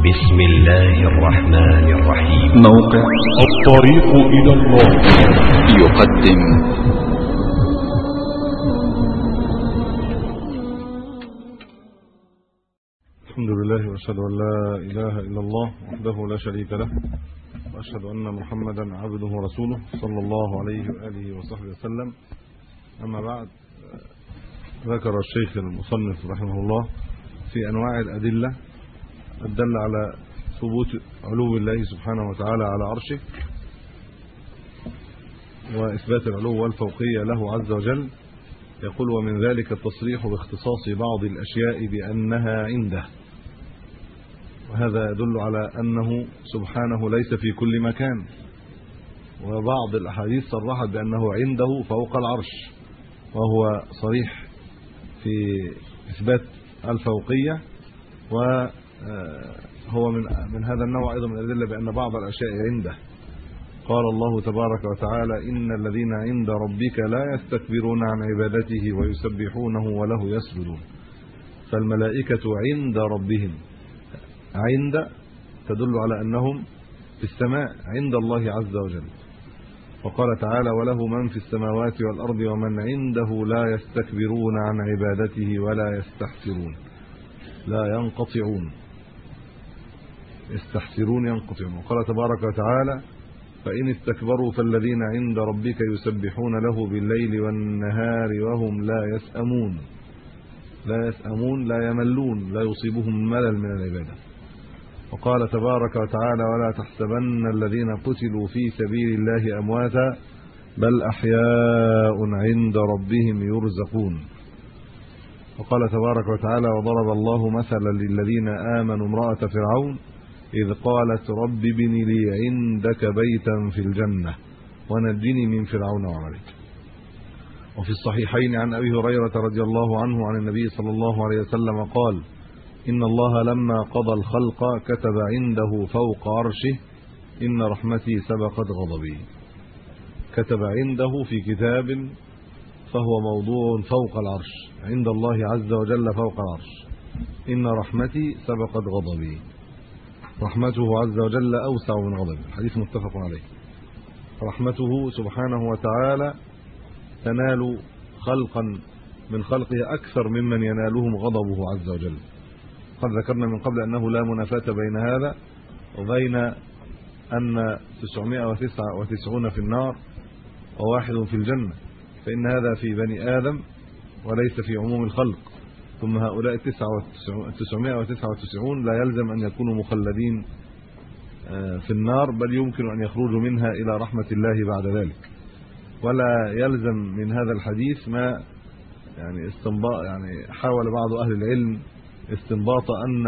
بسم الله الرحمن الرحيم. موقع الطريق إلى الله. يقدم. الحمد لله وأشهد أن لا إله إلا الله وحده لا شريك له وأشهد أن محمدا عبده ورسوله صلى الله عليه وآله وصحبه وسلم. أما بعد ذكر الشيخ المصنف رحمه الله في أنواع الأدلة الدل على ثبوت علو الله سبحانه وتعالى على عرشه وإثبات العلو والفوقية له عز وجل. يقول ومن ذلك التصريح باختصاص بعض الأشياء بأنها عنده. وهذا يدل على أنه سبحانه ليس في كل مكان. وبعض الأحاديث صرحت بأنه عنده فوق العرش وهو صريح في إثبات الفوقية. وهو من من هذا النوع أيضا من الأدلة بأن بعض الأشياء عنده. قال الله تبارك وتعالى إن الذين عند ربك لا يستكبرون عن عبادته ويسبحونه وله يسجدون. فالملائكة عند ربهم عند تدل على أنهم في السماء عند الله عز وجل. وقال تعالى وله من في السماوات والأرض ومن عنده لا يستكبرون عن عبادته ولا يستحسرون لا ينقطعون. يستحسرون ينقطعون. وقال تبارك وتعالى فإن استكبروا فالذين عند ربك يسبحون له بالليل والنهار وهم لا يسأمون. لا يسأمون لا يملون لا يصيبهم ملل من العبادة. وقال تبارك وتعالى ولا تحسبن الذين قتلوا في سبيل الله أمواتا بل أحياء عند ربهم يرزقون. وقال تبارك وتعالى وضرب الله مثلا للذين آمنوا امرأة فرعون إذ قالت رب ابن لي عندك بيتا في الجنة ونجني من فرعون وعمله وفي الصحيحين عن أبي هريرة رضي الله عنه عن النبي صلى الله عليه وسلم قال إن الله لما قضى الخلق كتب عنده فوق عرشه إن رحمتي سبقت غضبي. كتب عنده في كتاب فهو موضوع فوق العرش عند الله عز وجل فوق العرش إن رحمتي سبقت غضبي. رحمته عز وجل أوسع من غضبه. الحديث متفق عليه. رحمته سبحانه وتعالى تنال خلقا من خلقه أكثر ممن ينالهم غضبه عز وجل. قد ذكرنا من قبل أنه لا منافاة بين هذا وبين أن 999 في النار وواحد في الجنة. فإن هذا في بني آدم وليس في عموم الخلق. ثم هؤلاء 999 لا يلزم أن يكونوا مخلدين في النار بل يمكن أن يخرجوا منها إلى رحمة الله بعد ذلك. ولا يلزم من هذا الحديث ما يعني استنباط يعني حاول بعض أهل العلم استنباط أن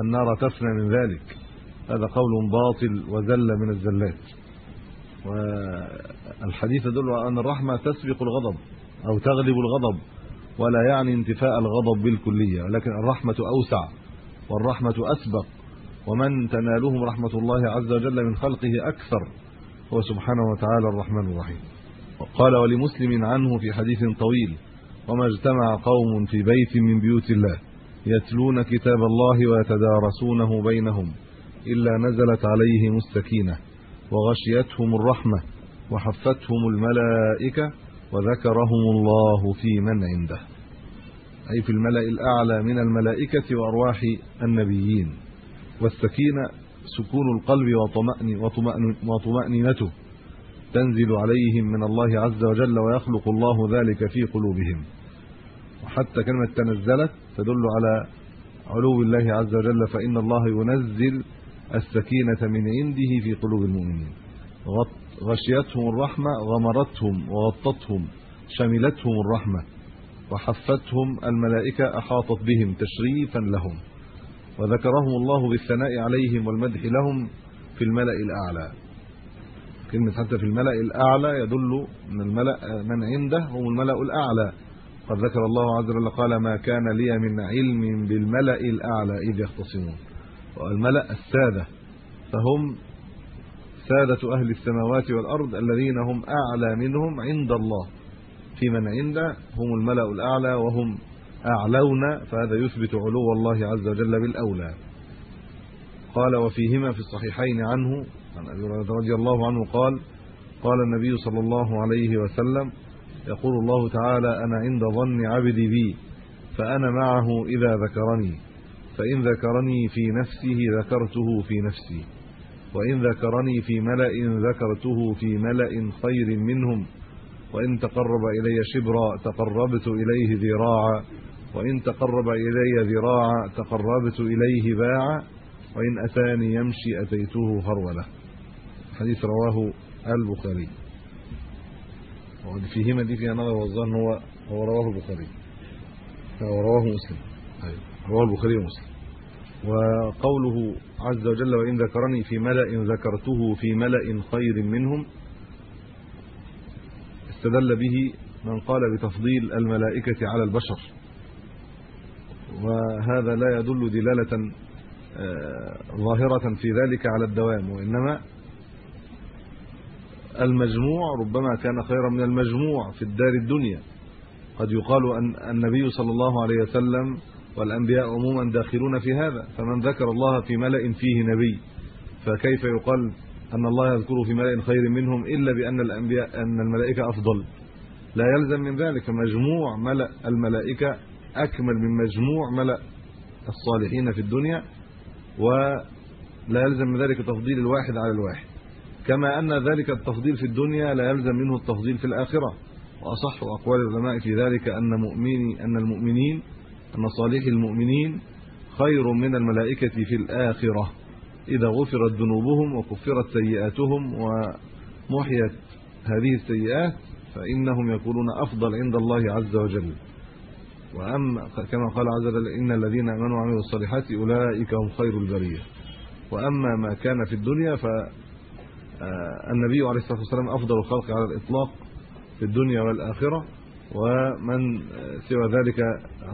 النار تفنى من ذلك. هذا قول باطل وزل من الزلات. والحديث يدل على أن الرحمة تسبق الغضب أو تغلب الغضب. ولا يعني انتفاء الغضب بالكلية ولكن الرحمة أوسع والرحمة أسبق ومن تنالهم رحمة الله عز وجل من خلقه أكثر هو سبحانه وتعالى الرحمن الرحيم. قال ولمسلم عنه في حديث طويل وما اجتمع قوم في بيت من بيوت الله يتلون كتاب الله ويتدارسونه بينهم إلا نزلت عليهم السكينه وغشيتهم الرحمة وحفتهم الملائكة وذكرهم الله في من عنده أي في الملأ الأعلى من الملائكة وأرواح النبيين والسكينة سكون القلب وطمأن وطمأنينته تنزل عليهم من الله عز وجل ويخلق الله ذلك في قلوبهم. وحتى كلمة تنزلت تدل على علو الله عز وجل فإن الله ينزل السكينة من عنده في قلوب المؤمنين. غشيتهم الرحمة غمرتهم وغطتهم شملتهم الرحمة وحفتهم الملائكة أحاطت بهم تشريفا لهم وذكرهم الله بالثناء عليهم والمدح لهم في الملأ الأعلى. كلمة حتى في الملأ الأعلى يدل ان الملأ من عنده هم الملأ الأعلى. قد ذكر الله عز وجل قال ما كان لي من علم بالملأ الأعلى إذ يختصمون. والملأ السادة فهم ساده أهل السماوات والأرض الذين هم أعلى منهم عند الله. في من عنده هم الملأ الأعلى وهم أعلون فهذا يثبت علو الله عز وجل بالأولى. قال وفيهما في الصحيحين عنه عن أبي هريرة رضي الله عنه قال قال النبي صلى الله عليه وسلم يقول الله تعالى أنا عند ظن عبدي بي فأنا معه إذا ذكرني فإن ذكرني في نفسه ذكرته في نفسي. وإن ذكرني في ملأ ذكرته في ملأ خير منهم وإن تقرب إلي شبرا تقربت إليه ذراعا وإن تقرب إلي ذراعا تقربت إليه باعا وإن أتاني يمشي أتيته هرولة. حديث رواه البخاري. وفيهما دي فيها نظر والظن هو هو رواه البخاري. هو رواه مسلم. أيوه رواه البخاري ومسلم. وقوله عز وجل وإن ذكرني في ملأ ذكرته في ملأ خير منهم استدل به من قال بتفضيل الملائكة على البشر. وهذا لا يدل دلالة آه، ظاهرة في ذلك على الدوام وإنما المجموع ربما كان خيرا من المجموع في الدار الدنيا. قد يقال أن النبي صلى الله عليه وسلم والأنبياء عموما داخلون في هذا فمن ذكر الله في ملأ فيه نبي فكيف يقال أن الله يذكره في ملأ خير منهم إلا بأن الأنبياء أن الملائكة أفضل؟ لا يلزم من ذلك. مجموع ملأ الملائكة أكمل من مجموع ملأ الصالحين في الدنيا ولا يلزم من ذلك تفضيل الواحد على الواحد. كما أن ذلك التفضيل في الدنيا لا يلزم منه التفضيل في الآخرة. وأصح أقوال العلماء في ذلك أن مؤمني أن المؤمنين ان صالح المؤمنين خير من الملائكة في الآخرة. إذا غفرت ذنوبهم وكفرت سيئاتهم ومحيت هذه السيئات فإنهم يكونون أفضل عند الله عز وجل. واما كما قال عز وجل إن الذين آمنوا وعملوا الصالحات أولئك هم خير البرية. وأما ما كان في الدنيا ف آه، النبي عليه الصلاة والسلام أفضل الخلق على الإطلاق في الدنيا والآخرة. ومن سوى ذلك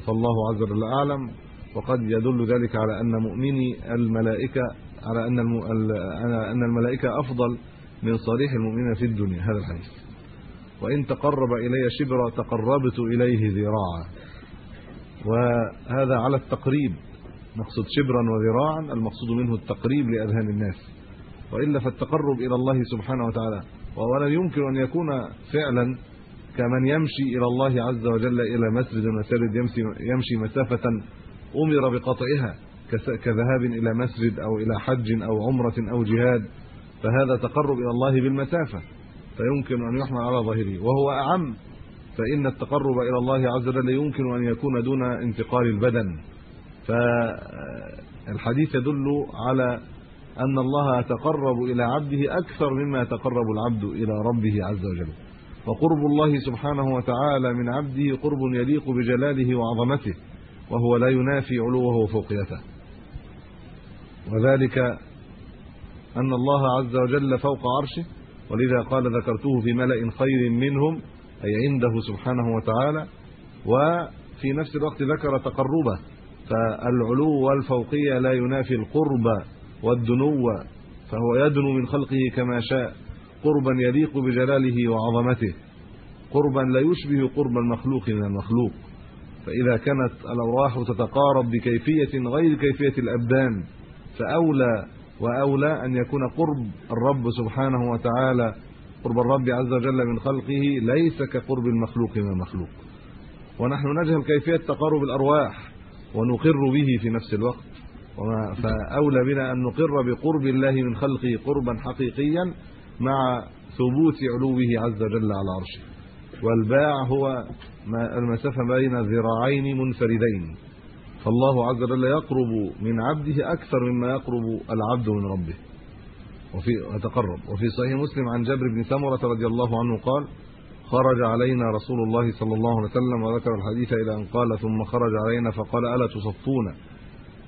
فالله عز وجل أعلم. وقد يدل ذلك على أن مؤمني الملائكة على أن أن الملائكة أفضل من صالح المؤمنين في الدنيا. هذا الحديث. وإن تقرب إلي شبرا تقربت إليه ذراعا. وهذا على التقريب. نقصد شبرا وذراعا المقصود منه التقريب لأذهان الناس. وإلا فالتقرب إلى الله سبحانه وتعالى. ولا يمكن أن يكون فعلا كمن يمشي إلى الله عز وجل إلى مسجد مسجد يمشي يمشي مسافة أمر بقطعها كذهاب إلى مسجد أو إلى حج أو عمرة أو جهاد فهذا تقرب إلى الله بالمسافة فيمكن أن يحمل على ظاهره وهو أعم فإن التقرب إلى الله عز وجل يمكن أن يكون دون انتقال البدن. فالحديث يدل على أن الله يتقرب إلى عبده أكثر مما يتقرب العبد إلى ربه عز وجل. وقرب الله سبحانه وتعالى من عبده قرب يليق بجلاله وعظمته وهو لا ينافي علوه وفوقيته. وذلك أن الله عز وجل فوق عرشه ولذا قال ذكرته في ملأ خير منهم أي عنده سبحانه وتعالى. وفي نفس الوقت ذكر تقربه فالعلو والفوقية لا ينافي القرب والدنو فهو يدنو من خلقه كما شاء. قربا يليق بجلاله وعظمته. قربا لا يشبه قرب المخلوق من المخلوق. فإذا كانت الارواح تتقارب بكيفية غير كيفية الأبدان فأولى وأولى أن يكون قرب الرب سبحانه وتعالى. قرب الرب عز وجل من خلقه ليس كقرب المخلوق من المخلوق. ونحن نجهل كيفية تقارب الأرواح ونقر به في نفس الوقت. فأولى بنا أن نقر بقرب الله من خلقه قربا حقيقيا مع ثبوت علوه عز وجل على عرشه. والباع هو المسافة بين ذراعين منفردين. فالله عز وجل يقرب من عبده أكثر مما يقرب العبد من ربه. وفي وتقرب وفي صحيح مسلم عن جابر بن سمرة رضي الله عنه قال خرج علينا رسول الله صلى الله عليه وسلم وذكر الحديث إلى أن قال ثم خرج علينا فقال ألا تصفون؟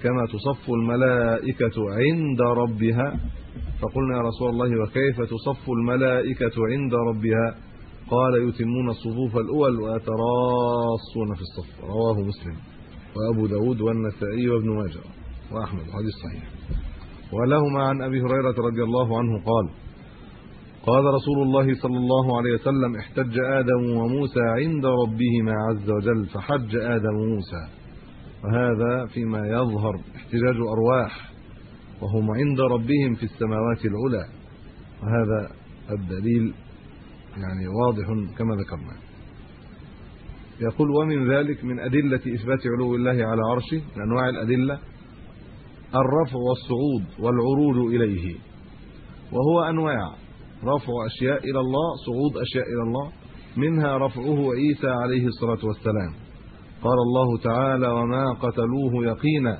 كما تصف الملائكة عند ربها. فقلنا يا رسول الله وكيف تصف الملائكة عند ربها؟ قال يتمون الصفوف الأول ويتراصون في الصف. رواه مسلم وأبو داود والنسائي وابن ماجه وأحمد. حديث صحيح. ولهما عن أبي هريرة رضي الله عنه قال قال رسول الله صلى الله عليه وسلم احتج آدم وموسى عند ربهما عز وجل فحج آدم وموسى. وهذا فيما يظهر احتجاج ارواح وهم عند ربهم في السماوات العلى. وهذا الدليل يعني واضح كما ذكرنا. يقول ومن ذلك من أدلة إثبات علو الله على عرشه من أنواع الأدلة الرفع والصعود والعروج إليه. وهو أنواع رفع أشياء إلى الله صعود أشياء إلى الله منها رفعه عيسى عليه الصلاة والسلام. قال الله تعالى وما قتلوه يقينا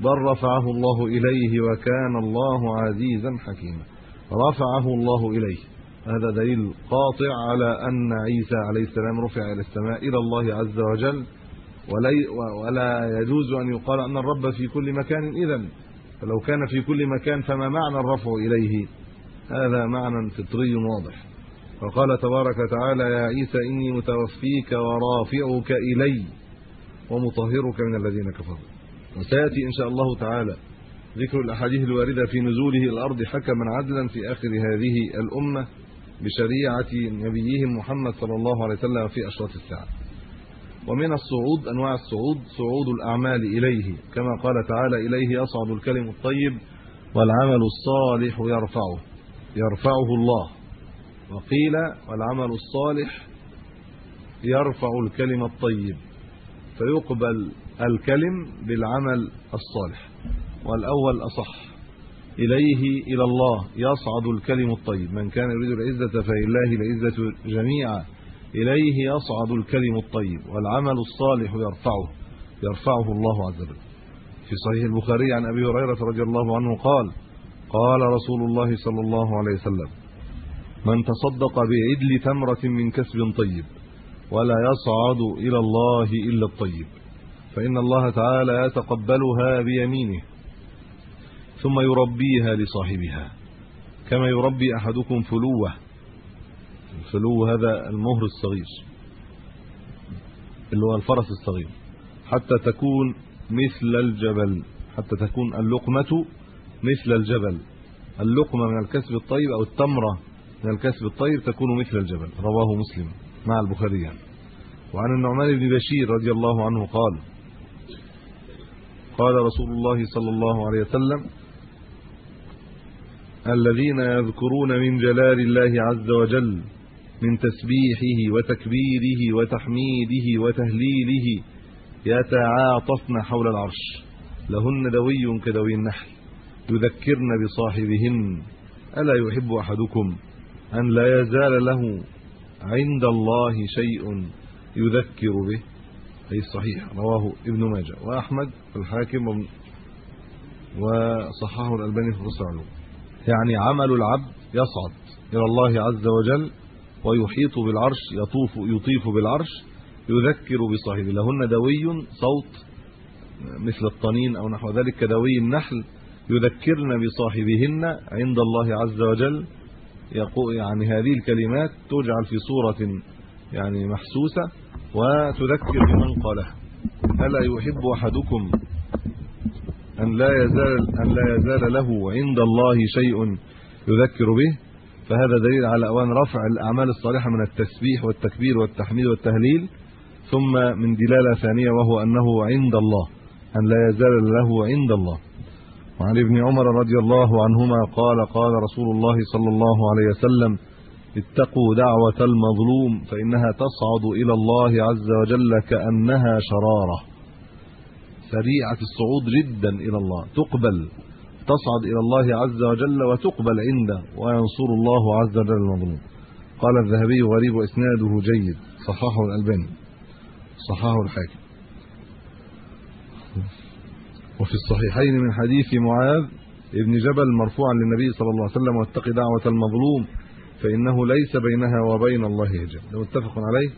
بل رفعه الله إليه وكان الله عزيزا حكيما. رفعه الله إليه. هذا دليل قاطع على أن عيسى عليه السلام رفع إلى السماء إلى الله عز وجل. ولا يجوز أن يقال أن الرب في كل مكان اذا فلو كان في كل مكان فما معنى الرفع إليه؟ هذا معنى فطري واضح. وقال تبارك وتعالى يا عيسى إني متوفيك ورافعك إلي. ومطهرك من الذين كفروا. وسيأتي إن شاء الله تعالى ذكر الأحاديث الواردة في نزوله الأرض حكما عدلا في آخر هذه الأمة بشريعة نبيهم محمد صلى الله عليه وسلم في أشراط الساعة. ومن الصعود أنواع الصعود صعود الأعمال إليه كما قال تعالى إليه يصعد الكلم الطيب والعمل الصالح يرفعه يرفعه الله. وقيل والعمل الصالح يرفع الكلم الطيب. فيقبل الكلم بالعمل الصالح. والأول أصح. إليه إلى الله. يصعد الكلم الطيب. من كان يريد العزة فلله العزة جميعا. إليه يصعد الكلم الطيب. والعمل الصالح يرفعه. يرفعه الله عز وجل. في صحيح البخاري عن أبي هريرة رضي الله عنه قال قال رسول الله صلى الله عليه وسلم من تصدق بعدل تمرة من كسب طيب ولا يصعد إلى الله إلا الطيب. فإن الله تعالى يتقبلها بيمينه ثم يربيها لصاحبها كما يربي أحدكم فلوة. الفلو هذا المهر الصغير اللي هو الفرس الصغير حتى تكون مثل الجبل حتى تكون اللقمة مثل الجبل. اللقمة من الكسب الطيب أو التمرة من الكسب الطيب تكون مثل الجبل رواه مسلم. مع البخاري. وعن النعمان بن بشير رضي الله عنه قال قال رسول الله صلى الله عليه وسلم الذين يذكرون من جلال الله عز وجل من تسبيحه وتكبيره وتحميده وتهليله يتعاطفن حول العرش لهن دوي كدوي النحل يذكرن بصاحبهن ألا يحب أحدكم أن لا يزال له عند الله شيء يذكر به. أي صحيح. رواه ابن ماجه. وأحمد والحاكم وصححه الألباني في نص العلوم يعني عمل العبد يصعد إلى الله عز وجل ويحيط بالعرش يطوف يطيف بالعرش يذكر بصاحبه. لهن دوي صوت مثل الطنين أو نحو ذلك كدوي النحل يذكرن بصاحبهن عند الله عز وجل يقول يعني هذه الكلمات تجعل في صورة يعني محسوسة وتذكر بمن قالها. ألا يحب أحدكم أن لا يزال أن لا يزال له عند الله شيء يذكر به؟ فهذا دليل على أوان رفع الأعمال الصالحة من التسبيح والتكبير والتحميد والتهليل ثم من دلالة ثانية وهو أنه عند الله أن لا يزال له عند الله. وعن ابن عمر رضي الله عنهما قال قال رسول الله صلى الله عليه وسلم اتقوا دعوة المظلوم فإنها تصعد إلى الله عز وجل كأنها شرارة. سريعة الصعود جدا إلى الله تقبل تصعد إلى الله عز وجل وتقبل عنده وينصر الله عز وجل المظلوم. قال الذهبي غريب إسناده جيد صححه الألباني صححه الحاكم. وفي الصحيحين من حديث معاذ ابن جبل مرفوعا للنبي صلى الله عليه وسلم واتق دعوة المظلوم فإنه ليس بينها وبين الله حجاب. متفق عليه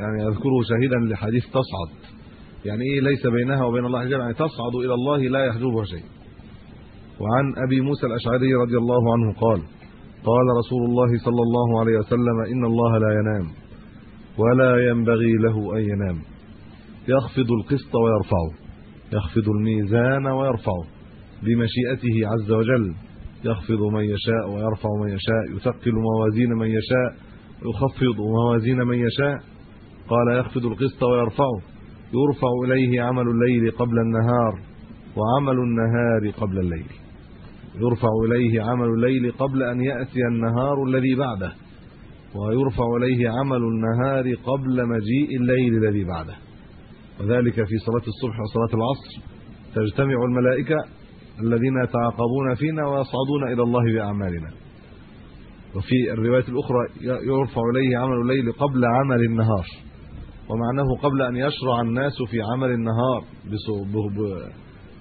يعني أذكره شاهدا لحديث تصعد. يعني إيه ليس بينها وبين الله حجاب؟ يعني تصعد إلى الله لا يحجبها شيء. وعن أبي موسى الأشعري رضي الله عنه قال قال رسول الله صلى الله عليه وسلم إن الله لا ينام ولا ينبغي له أن ينام. يخفض القسط ويرفعه. يخفض الميزان ويرفعه بمشيئته عز وجل. يخفض من يشاء ويرفع من يشاء. يثقل موازين من يشاء. يخفض موازين من يشاء. قال يخفض القسط ويرفعه يرفع إليه عمل الليل قبل النهار وعمل النهار قبل الليل. يرفع إليه عمل الليل قبل أن يأتي النهار الذي بعده. ويرفع إليه عمل النهار قبل مجيء الليل الذي بعده. وذلك في صلاة الصبح وصلاة العصر. تجتمع الملائكة الذين يتعاقبون فينا ويصعدون إلى الله بأعمالنا. وفي الرواية الأخرى يرفع إليه عمل الليل قبل عمل النهار. ومعناه قبل أن يشرع الناس في عمل النهار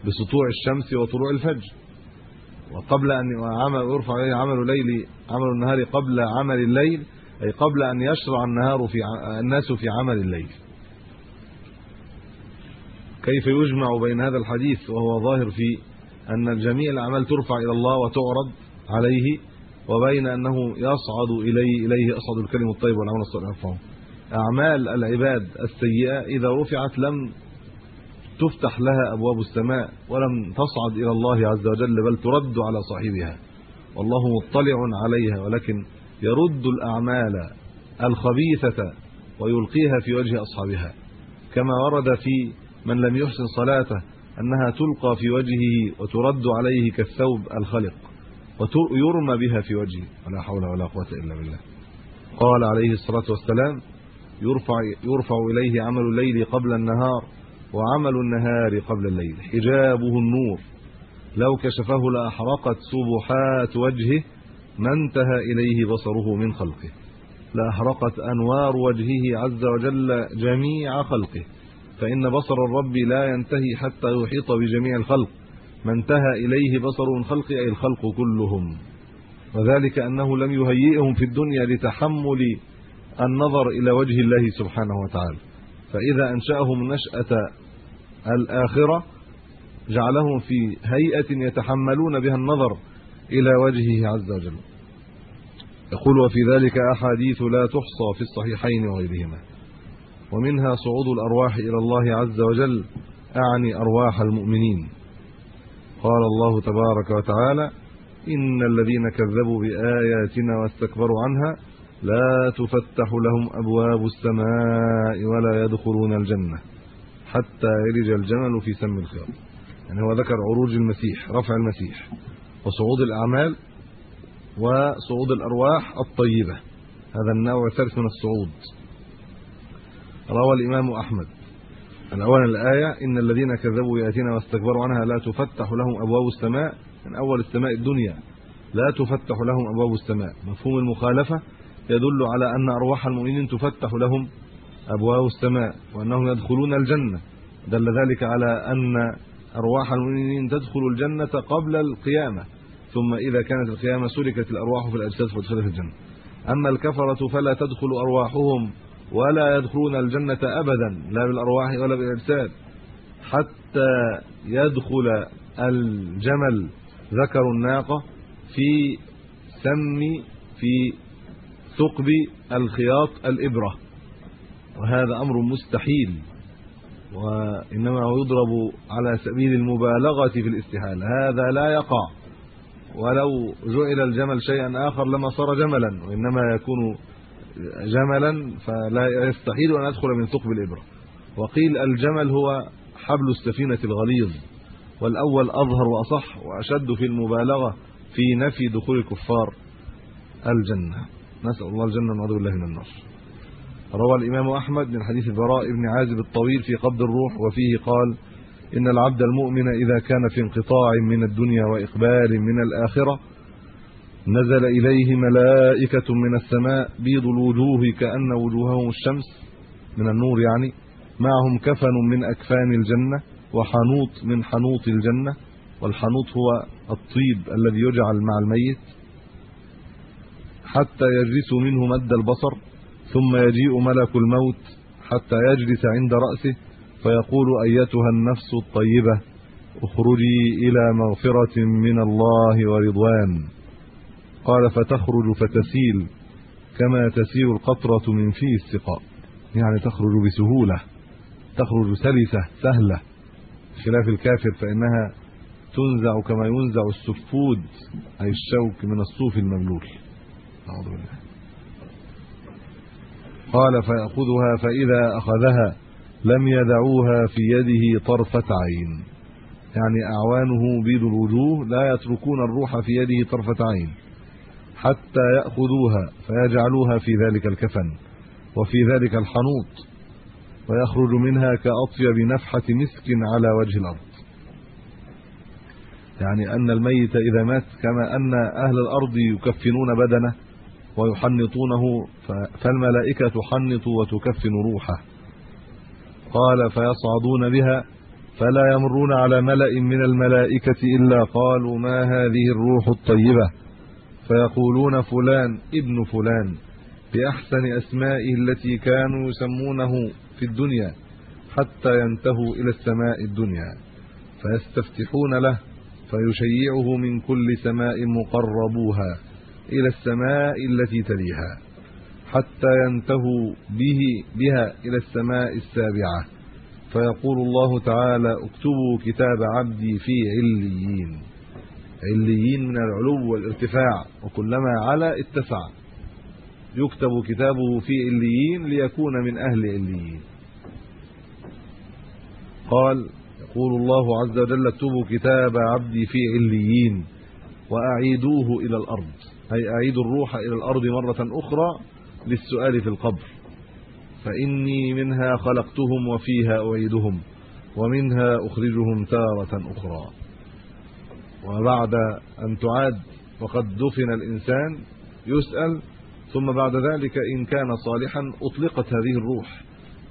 بسطوع الشمس وطلوع الفجر. وقبل أن عمل يرفع إليه عمل الليل عمل النهار قبل عمل الليل أي قبل أن يشرع النهار في الناس في عمل الليل. كيف يجمع بين هذا الحديث وهو ظاهر في أن جميع الأعمال ترفع إلى الله وتعرض عليه وبين أنه يصعد إليه إليه يصعد الكلم الطيب والعمل الصالح. يرفعه أعمال العباد السيئة إذا رفعت لم تفتح لها أبواب السماء ولم تصعد إلى الله عز وجل بل ترد على صاحبها. والله مطلع عليها ولكن يرد الأعمال الخبيثة ويلقيها في وجه أصحابها. كما ورد في من لم يحسن صلاته أنها تلقى في وجهه وترد عليه كالثوب الخلق ويرمى بها في وجهه. ولا حول ولا قوة إلا بالله. قال عليه الصلاة والسلام يرفع يرفع إليه عمل الليل قبل النهار وعمل النهار قبل الليل. حجابه النور. لو كشفه لأحرقت سبحات وجهه ما انتهى إليه بصره من خلقه. لأحرقت أنوار وجهه عز وجل جميع خلقه. فإن بصر الرب لا ينتهي حتى يحيط بجميع الخلق. ما انتهى إليه بصر من خلقه أي الخلق كلهم. وذلك أنه لم يهيئهم في الدنيا لتحمل النظر إلى وجه الله سبحانه وتعالى. فإذا أنشأهم نشأة الآخرة جعلهم في هيئة يتحملون بها النظر إلى وجهه عز وجل. يقول وفي ذلك أحاديث لا تحصى في الصحيحين وغيرهما. ومنها صعود الأرواح إلى الله عز وجل أعني أرواح المؤمنين. قال الله تبارك وتعالى إن الذين كذبوا بآياتنا واستكبروا عنها لا تفتح لهم أبواب السماء ولا يدخلون الجنة حتى يلج الجمل في سم الخياط. يعني هو ذكر عروج المسيح رفع المسيح وصعود الأعمال وصعود الأرواح الطيبة. هذا النوع الثالث من الصعود. روى الإمام أحمد. الأول الآية إن الذين كذبوا بآياتنا واستكبروا عنها لا تفتح لهم أبواب السماء. من أول السماء الدنيا لا تفتح لهم أبواب السماء. مفهوم المخالفة يدل على أن أرواح المؤمنين تفتح لهم أبواب السماء وأنهم يدخلون الجنة. دل ذلك على أن أرواح المؤمنين تدخل الجنة قبل القيامة. ثم إذا كانت القيامة سلكت الأرواح في الأجساد فادخلت الجنة. أما الكفرة فلا تدخل أرواحهم. ولا يدخلون الجنة ابدا لا بالأرواح ولا بالأجساد. حتى يدخل الجمل ذكر الناقة في سم في ثقب الخياط الإبرة. وهذا أمر مستحيل وإنما يضرب على سبيل المبالغة في الاستحالة. هذا لا يقع. ولو جعل الجمل شيئا آخر لما صار جملا وإنما يكون جملا فلا يستحيل أن يدخل من ثقب الإبرة. وقيل الجمل هو حبل السفينة الغليظ والأول أظهر وأصح وأشد في المبالغة في نفي دخول الكفار الجنة. نسأل الله الجنة ونعوذ بالله من النار. روى الإمام أحمد من حديث البراء بن عازب الطويل في قبض الروح وفيه قال إن العبد المؤمن إذا كان في انقطاع من الدنيا وإقبال من الآخرة نزل إليه ملائكة من السماء بيض الوجوه كأن وجوههم الشمس من النور يعني. معهم كفن من أكفان الجنة وحنوط من حنوط الجنة. والحنوط هو الطيب الذي يجعل مع الميت حتى يجلس منه مد البصر ثم يجيء ملك الموت حتى يجلس عند رأسه فيقول أيتها النفس الطيبة اخرجي إلى مغفرة من الله ورضوان. قال فتخرج فتسيل كما تسيل القطرة من فيه السقاء يعني تخرج بسهولة تخرج سلسة سهلة. خلاف الكافر فإنها تنزع كما ينزع السفود أي الشوك من الصوف المبلول أعوذ بالله. قال فيأخذها فإذا أخذها لم يدعوها في يده طرفة عين. يعني أعوانه بيض الوجوه لا يتركون الروح في يده طرفة عين. حتى يأخذوها فيجعلوها في ذلك الكفن وفي ذلك الحنوط ويخرج منها كأطيب نفحة مسك على وجه الأرض. يعني أن الميت إذا مات كما أن أهل الأرض يكفنون بدنه ويحنطونه فالملائكة تحنط وتكفن روحه. قال فيصعدون بها فلا يمرون على ملأ من الملائكة إلا قالوا ما هذه الروح الطيبة؟ فيقولون فلان ابن فلان بأحسن أسمائه التي كانوا يسمونه في الدنيا حتى ينتهوا إلى السماء الدنيا. فيستفتحون له فيشيعه من كل سماء مقربوها إلى السماء التي تليها حتى ينتهوا به بها إلى السماء السابعة. فيقول الله تعالى اكتبوا كتاب عبدي في عليين. عليين من العلو والارتفاع وكلما علا اتسع. يكتب كتابه في عليين ليكون من أهل عليين. قال يقول الله عز وجل اكتبوا كتاب عبدي في عليين وأعيدوه إلى الأرض. أي اعيدوا الروح إلى الأرض مرة أخرى للسؤال في القبر. فإني منها خلقتهم وفيها أعيدهم ومنها أخرجهم تارة أخرى. وبعد أن تعاد وقد دفن الإنسان يسأل ثم بعد ذلك إن كان صالحا أطلقت هذه الروح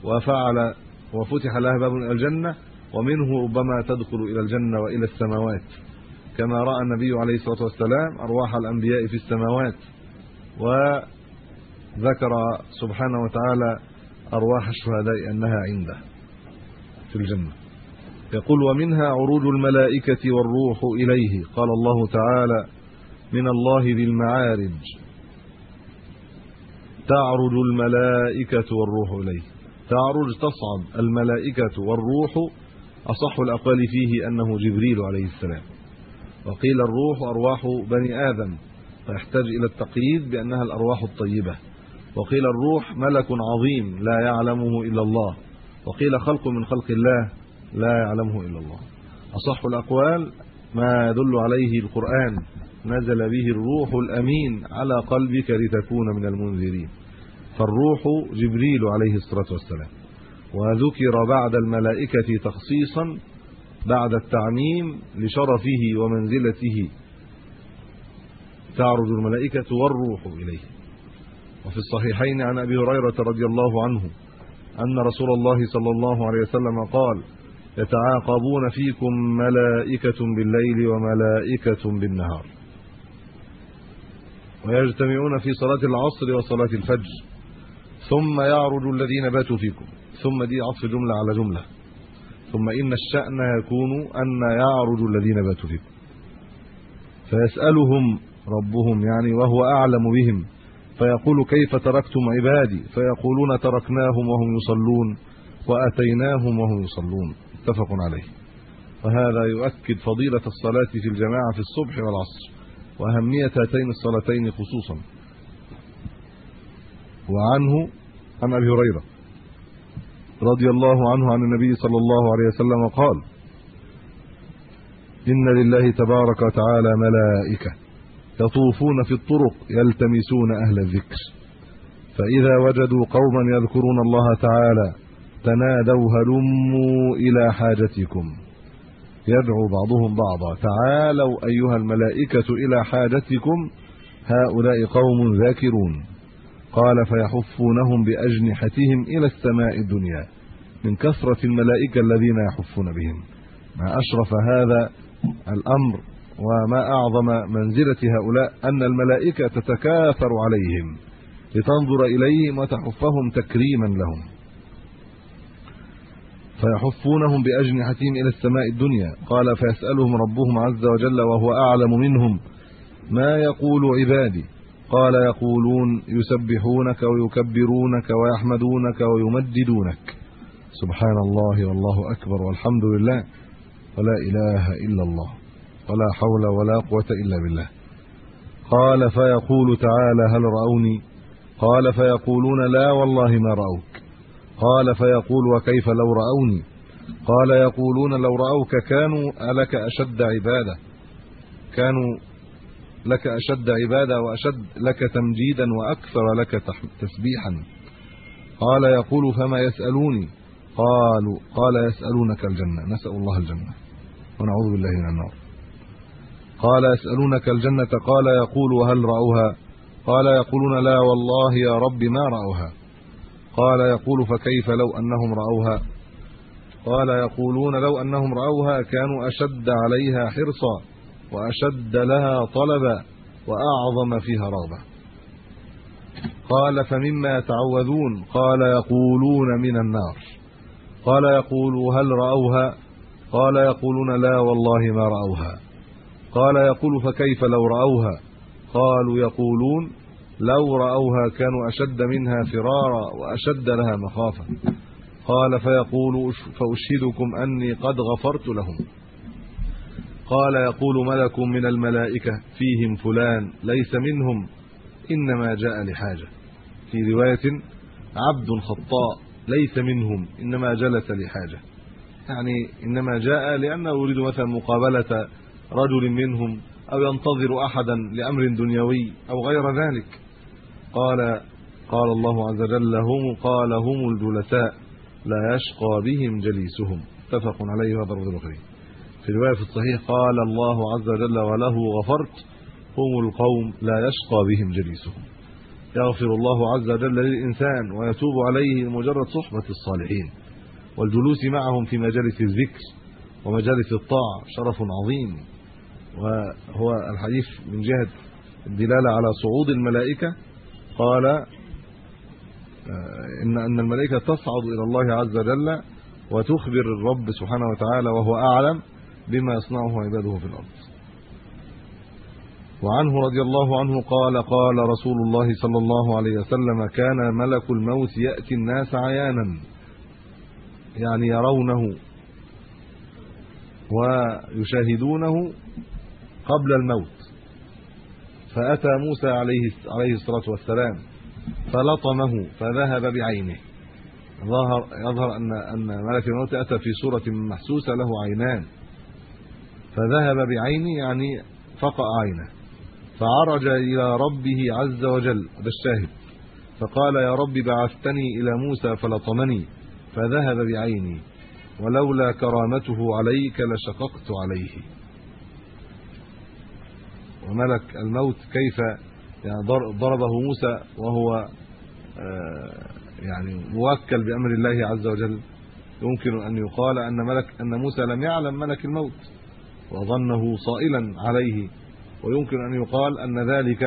وفعل وفتح لها باب الجنة ومنه ربما تدخل إلى الجنة وإلى السماوات. كما رأى النبي عليه الصلاة والسلام أرواح الأنبياء في السماوات وذكر سبحانه وتعالى أرواح الشهداء أنها عنده في الجنة. يقول ومنها عروج الملائكة والروح إليه. قال الله تعالى من الله ذي المعارج. تعرج الملائكة والروح إليه. تعرج تصعد الملائكة والروح. أصح الأقوال فيه أنه جبريل عليه السلام. وقيل الروح أرواح بني آدم فيحتاج إلى التقييد بأنها الأرواح الطيبة. وقيل الروح ملك عظيم لا يعلمه إلا الله. وقيل خلق من خلق الله لا يعلمه إلا الله. أصح الأقوال ما يدل عليه القرآن نزل به الروح الأمين على قلبك لتكون من المنذرين. فالروح جبريل عليه الصلاة والسلام. وذكر بعد الملائكة تخصيصا بعد التعميم لشرفه ومنزلته. تعرج الملائكة والروح إليه. وفي الصحيحين عن أبي هريرة رضي الله عنه أن رسول الله صلى الله عليه وسلم قال يتعاقبون فيكم ملائكة بالليل وملائكة بالنهار. ويجتمعون في صلاة العصر وصلاة الفجر. ثم يعرج الذين باتوا فيكم. ثم دي عطف جملة على جملة. ثم إن الشأن يكون أن يعرج الذين باتوا فيكم. فيسألهم ربهم يعني وهو أعلم بهم. فيقول كيف تركتم عبادي؟ فيقولون تركناهم وهم يصلون وأتيناهم وهم يصلون. متفق عليه. وهذا يؤكد فضيلة الصلاة في الجماعة في الصبح والعصر وأهمية هاتين الصلاتين خصوصا. وعنه عن أبي هريرة رضي الله عنه عن النبي صلى الله عليه وسلم قال إن لله تبارك وتعالى ملائكة يطوفون في الطرق يلتمسون أهل الذكر فإذا وجدوا قوما يذكرون الله تعالى تنادوا هلموا إلى حاجتكم. يدعو بعضهم بعضا. تعالوا أيها الملائكة إلى حاجتكم. هؤلاء قوم ذاكرون. قال فيحفونهم بأجنحتهم إلى السماء الدنيا من كثرة الملائكة الذين يحفون بهم. ما أشرف هذا الأمر وما أعظم منزلة هؤلاء أن الملائكة تتكاثر عليهم. لتنظر إليهم وتحفهم تكريما لهم. فيحفونهم باجنحتهم إلى السماء الدنيا. قال فيسألهم ربهم عز وجل وهو أعلم منهم ما يقول عبادي؟ قال يقولون يسبحونك ويكبرونك ويحمدونك ويمجدونك. سبحان الله والله أكبر والحمد لله. ولا إله إلا الله. ولا حول ولا قوة إلا بالله. قال فيقول تعالى هل رأوني؟ قال فيقولون لا والله ما رأوك. قال فيقول وكيف لو رأوني؟ قال يقولون لو رأوك كانوا لك أشد عبادة. كانوا لك أشد عبادة وأشد لك تمجيدا وأكثر لك تسبيحا. قال يقول فما يسألوني؟ قالوا قال يسألونك الجنة. نسأل الله الجنة. ونعوذ بالله من النار. قال يسألونك الجنة قال يقول هل رأوها؟ قال يقولون لا والله يا رب ما رأوها. قال يقول فكيف لو أنهم رأوها؟ قال يقولون لو أنهم رأوها كانوا أشد عليها حرصا وأشد لها طلبا وأعظم فيها رغبة. قال فمما يتعوذون؟ قال يقولون من النار. قال يقول هل رأوها؟ قال يقولون لا والله ما رأوها. قال يقول فكيف لو رأوها؟ قالوا يقولون لو رأوها كانوا أشد منها فرارا وأشد لها مخافه قال فيقول فأشهدكم أني قد غفرت لهم. قال يقول ملك من الملائكة فيهم فلان ليس منهم إنما جاء لحاجة. في رواية عبد خطاء ليس منهم إنما جلس لحاجة. يعني إنما جاء لأنه يريد مثلا مقابلة رجل منهم أو ينتظر أحدا لأمر دنيوي أو غير ذلك. قال قال الله عز وجل هم قال هم الجلساء لا يشقى بهم جليسهم. اتفق عليه هذا الرجل الكريم. في رواية في الصحيح قال الله عز وجل وله غفرت هم القوم لا يشقى بهم جليسهم. يغفر الله عز وجل للإنسان ويتوب عليه مجرد صحبة الصالحين. والجلوس معهم في مجالس الذكر ومجالس الطاعة شرف عظيم. وهو الحديث من جهة الدلالة على صعود الملائكة قال آه، ان إن الملائكة تصعد إلى الله عز وجل وتخبر الرب سبحانه وتعالى وهو أعلم بما يصنعه عباده في الأرض. وعنه رضي الله عنه قال قال رسول الله صلى الله عليه وسلم كان ملك الموت يأتي الناس عيانا يعني يرونه ويشاهدونه قبل الموت. فأتى موسى عليه عليه الصلاة والسلام فلطمه فذهب بعينه. ظهر يظهر ان أن ملك الموت أتى في صورة محسوسة له عينان. فذهب بعينه يعني فقع عينه. فعرج إلى ربه عز وجل هذا الشاهد. فقال يا رب بعثتني إلى موسى فلطمني فذهب بعيني. ولولا كرامته عليك لشققت عليه. وملك الموت كيف يعني ضربه موسى وهو آه، يعني موكل بأمر الله عز وجل. يمكن أن يقال أن ملك أن موسى لم يعلم ملك الموت وظنه صائلا عليه. ويمكن أن يقال أن ذلك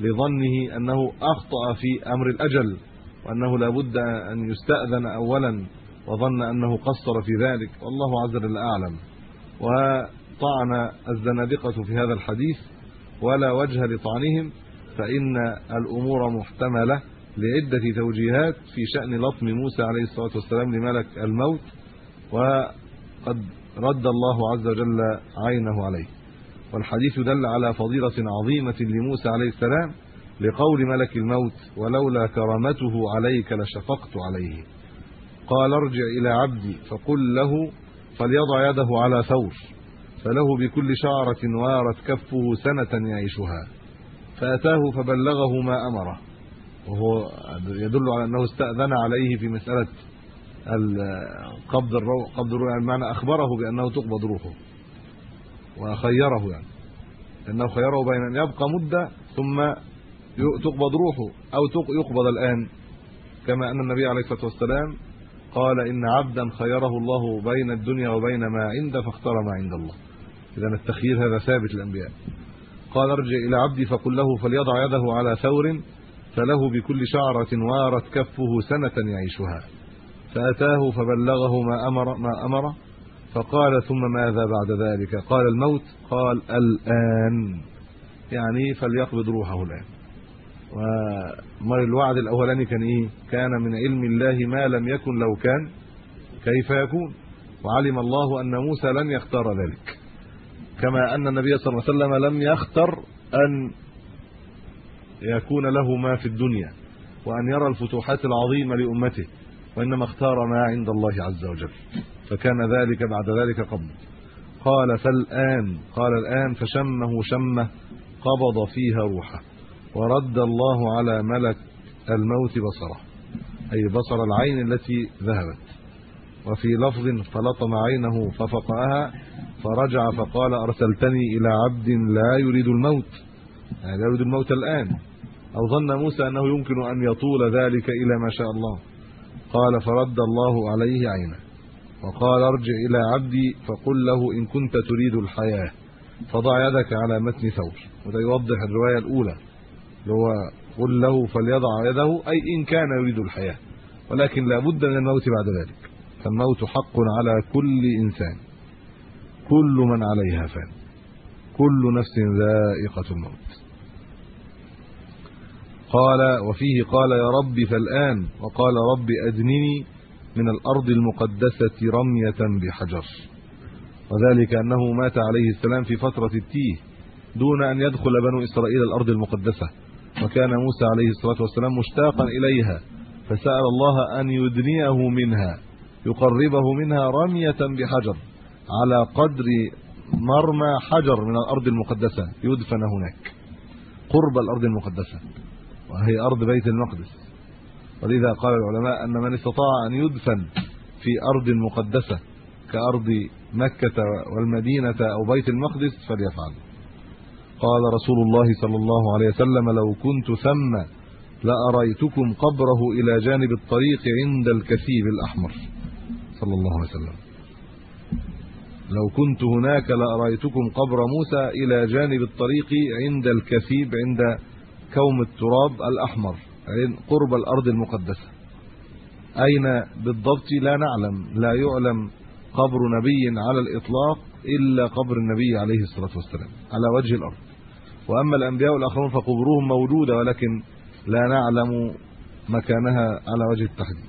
لظنه أنه أخطأ في أمر الأجل وأنه لا بد أن يستأذن اولا وظن أنه قصر في ذلك. والله عز وجل أعلم. وطعن الزنادقة في هذا الحديث ولا وجه لطعنهم فإن الأمور محتملة لعدة توجيهات في شأن لطم موسى عليه الصلاة والسلام لملك الموت وقد رد الله عز وجل عينه عليه. والحديث دل على فضيلة عظيمة لموسى عليه السلام لقول ملك الموت ولولا كرامته عليك لشفقت عليه. قال ارجع إلى عبدي فقل له فليضع يده على ثور. فله بكل شعرة وارت كفه سنة يعيشها. فأتاه فبلغه ما أمره. وهو يدل على أنه استأذن عليه في مسألة قبض الروح قبض الروح يعني معنى أخبره بأنه تقبض روحه. وخيره يعني. أنه خيره بين أن يبقى مدة ثم تقبض روحه أو يقبض الآن. كما أن النبي عليه الصلاة والسلام قال إن عبدا خيره الله بين الدنيا وبين ما عنده فاختار ما عند الله. اذا التخيير هذا ثابت للأنبياء. قال ارجع إلى عبدي فقل له فليضع يده على ثور فله بكل شعرة وارت كفه سنة يعيشها. فأتاه فبلغه ما أمر ما أمر فقال ثم ماذا بعد ذلك؟ قال الموت. قال الآن. يعني فليقبض روحه الآن. ومر الوعد الأولاني كان إيه؟ كان من علم الله ما لم يكن لو كان كيف يكون. وعلم الله أن موسى لن يختار ذلك. كما أن النبي صلى الله عليه وسلم لم يختر أن يكون له ما في الدنيا وأن يرى الفتوحات العظيمة لأمته وإنما اختار ما عند الله عز وجل فكان ذلك بعد ذلك قبض قال فالآن قال الآن فشمه شمه قبض فيها روحه ورد الله على ملك الموت بصره أي بصر العين التي ذهبت وفي لفظ فلطم عينه ففقأها فرجع فقال أرسلتني إلى عبد لا يريد الموت. يعني لا يريد الموت الآن. أو ظن موسى أنه يمكن أن يطول ذلك إلى ما شاء الله. قال فرد الله عليه عينه. وقال ارجع إلى عبدي فقل له إن كنت تريد الحياة. فضع يدك على متن ثور. وده يوضح الرواية الأولى. اللي هو قل له فليضع يده أي إن كان يريد الحياة. ولكن لا بد من الموت بعد ذلك. فالموت حق على كل إنسان. كل من عليها فان. كل نفس ذائقة الموت. قال وفيه قال يا رب فالآن. وقال رب أدنني من الأرض المقدسة رمية بحجر. وذلك أنه مات عليه السلام في فترة التيه دون أن يدخل بنو إسرائيل الأرض المقدسة. وكان موسى عليه الصلاة والسلام مشتاقا إليها فسأل الله أن يدنيه منها يقربه منها رمية بحجر. على قدر مرمى حجر من الأرض المقدسة. يدفن هناك. قرب الأرض المقدسة. وهي أرض بيت المقدس. ولذا قال العلماء أن من استطاع أن يدفن في أرض مقدسة كأرض مكة والمدينة أو بيت المقدس فليفعل. قال رسول الله صلى الله عليه وسلم لو كنت ثم لأريتكم قبره إلى جانب الطريق عند الكثيب الأحمر. صلى الله عليه وسلم. لو كنت هناك لأريتكم قبر موسى إلى جانب الطريق عند الكثيب عند كوم التراب الأحمر قرب الأرض المقدسة. أين بالضبط؟ لا نعلم. لا يعلم قبر نبي على الإطلاق إلا قبر النبي عليه الصلاة والسلام على وجه الأرض. وأما الأنبياء الآخرون فقبورهم موجودة ولكن لا نعلم مكانها على وجه التحديد.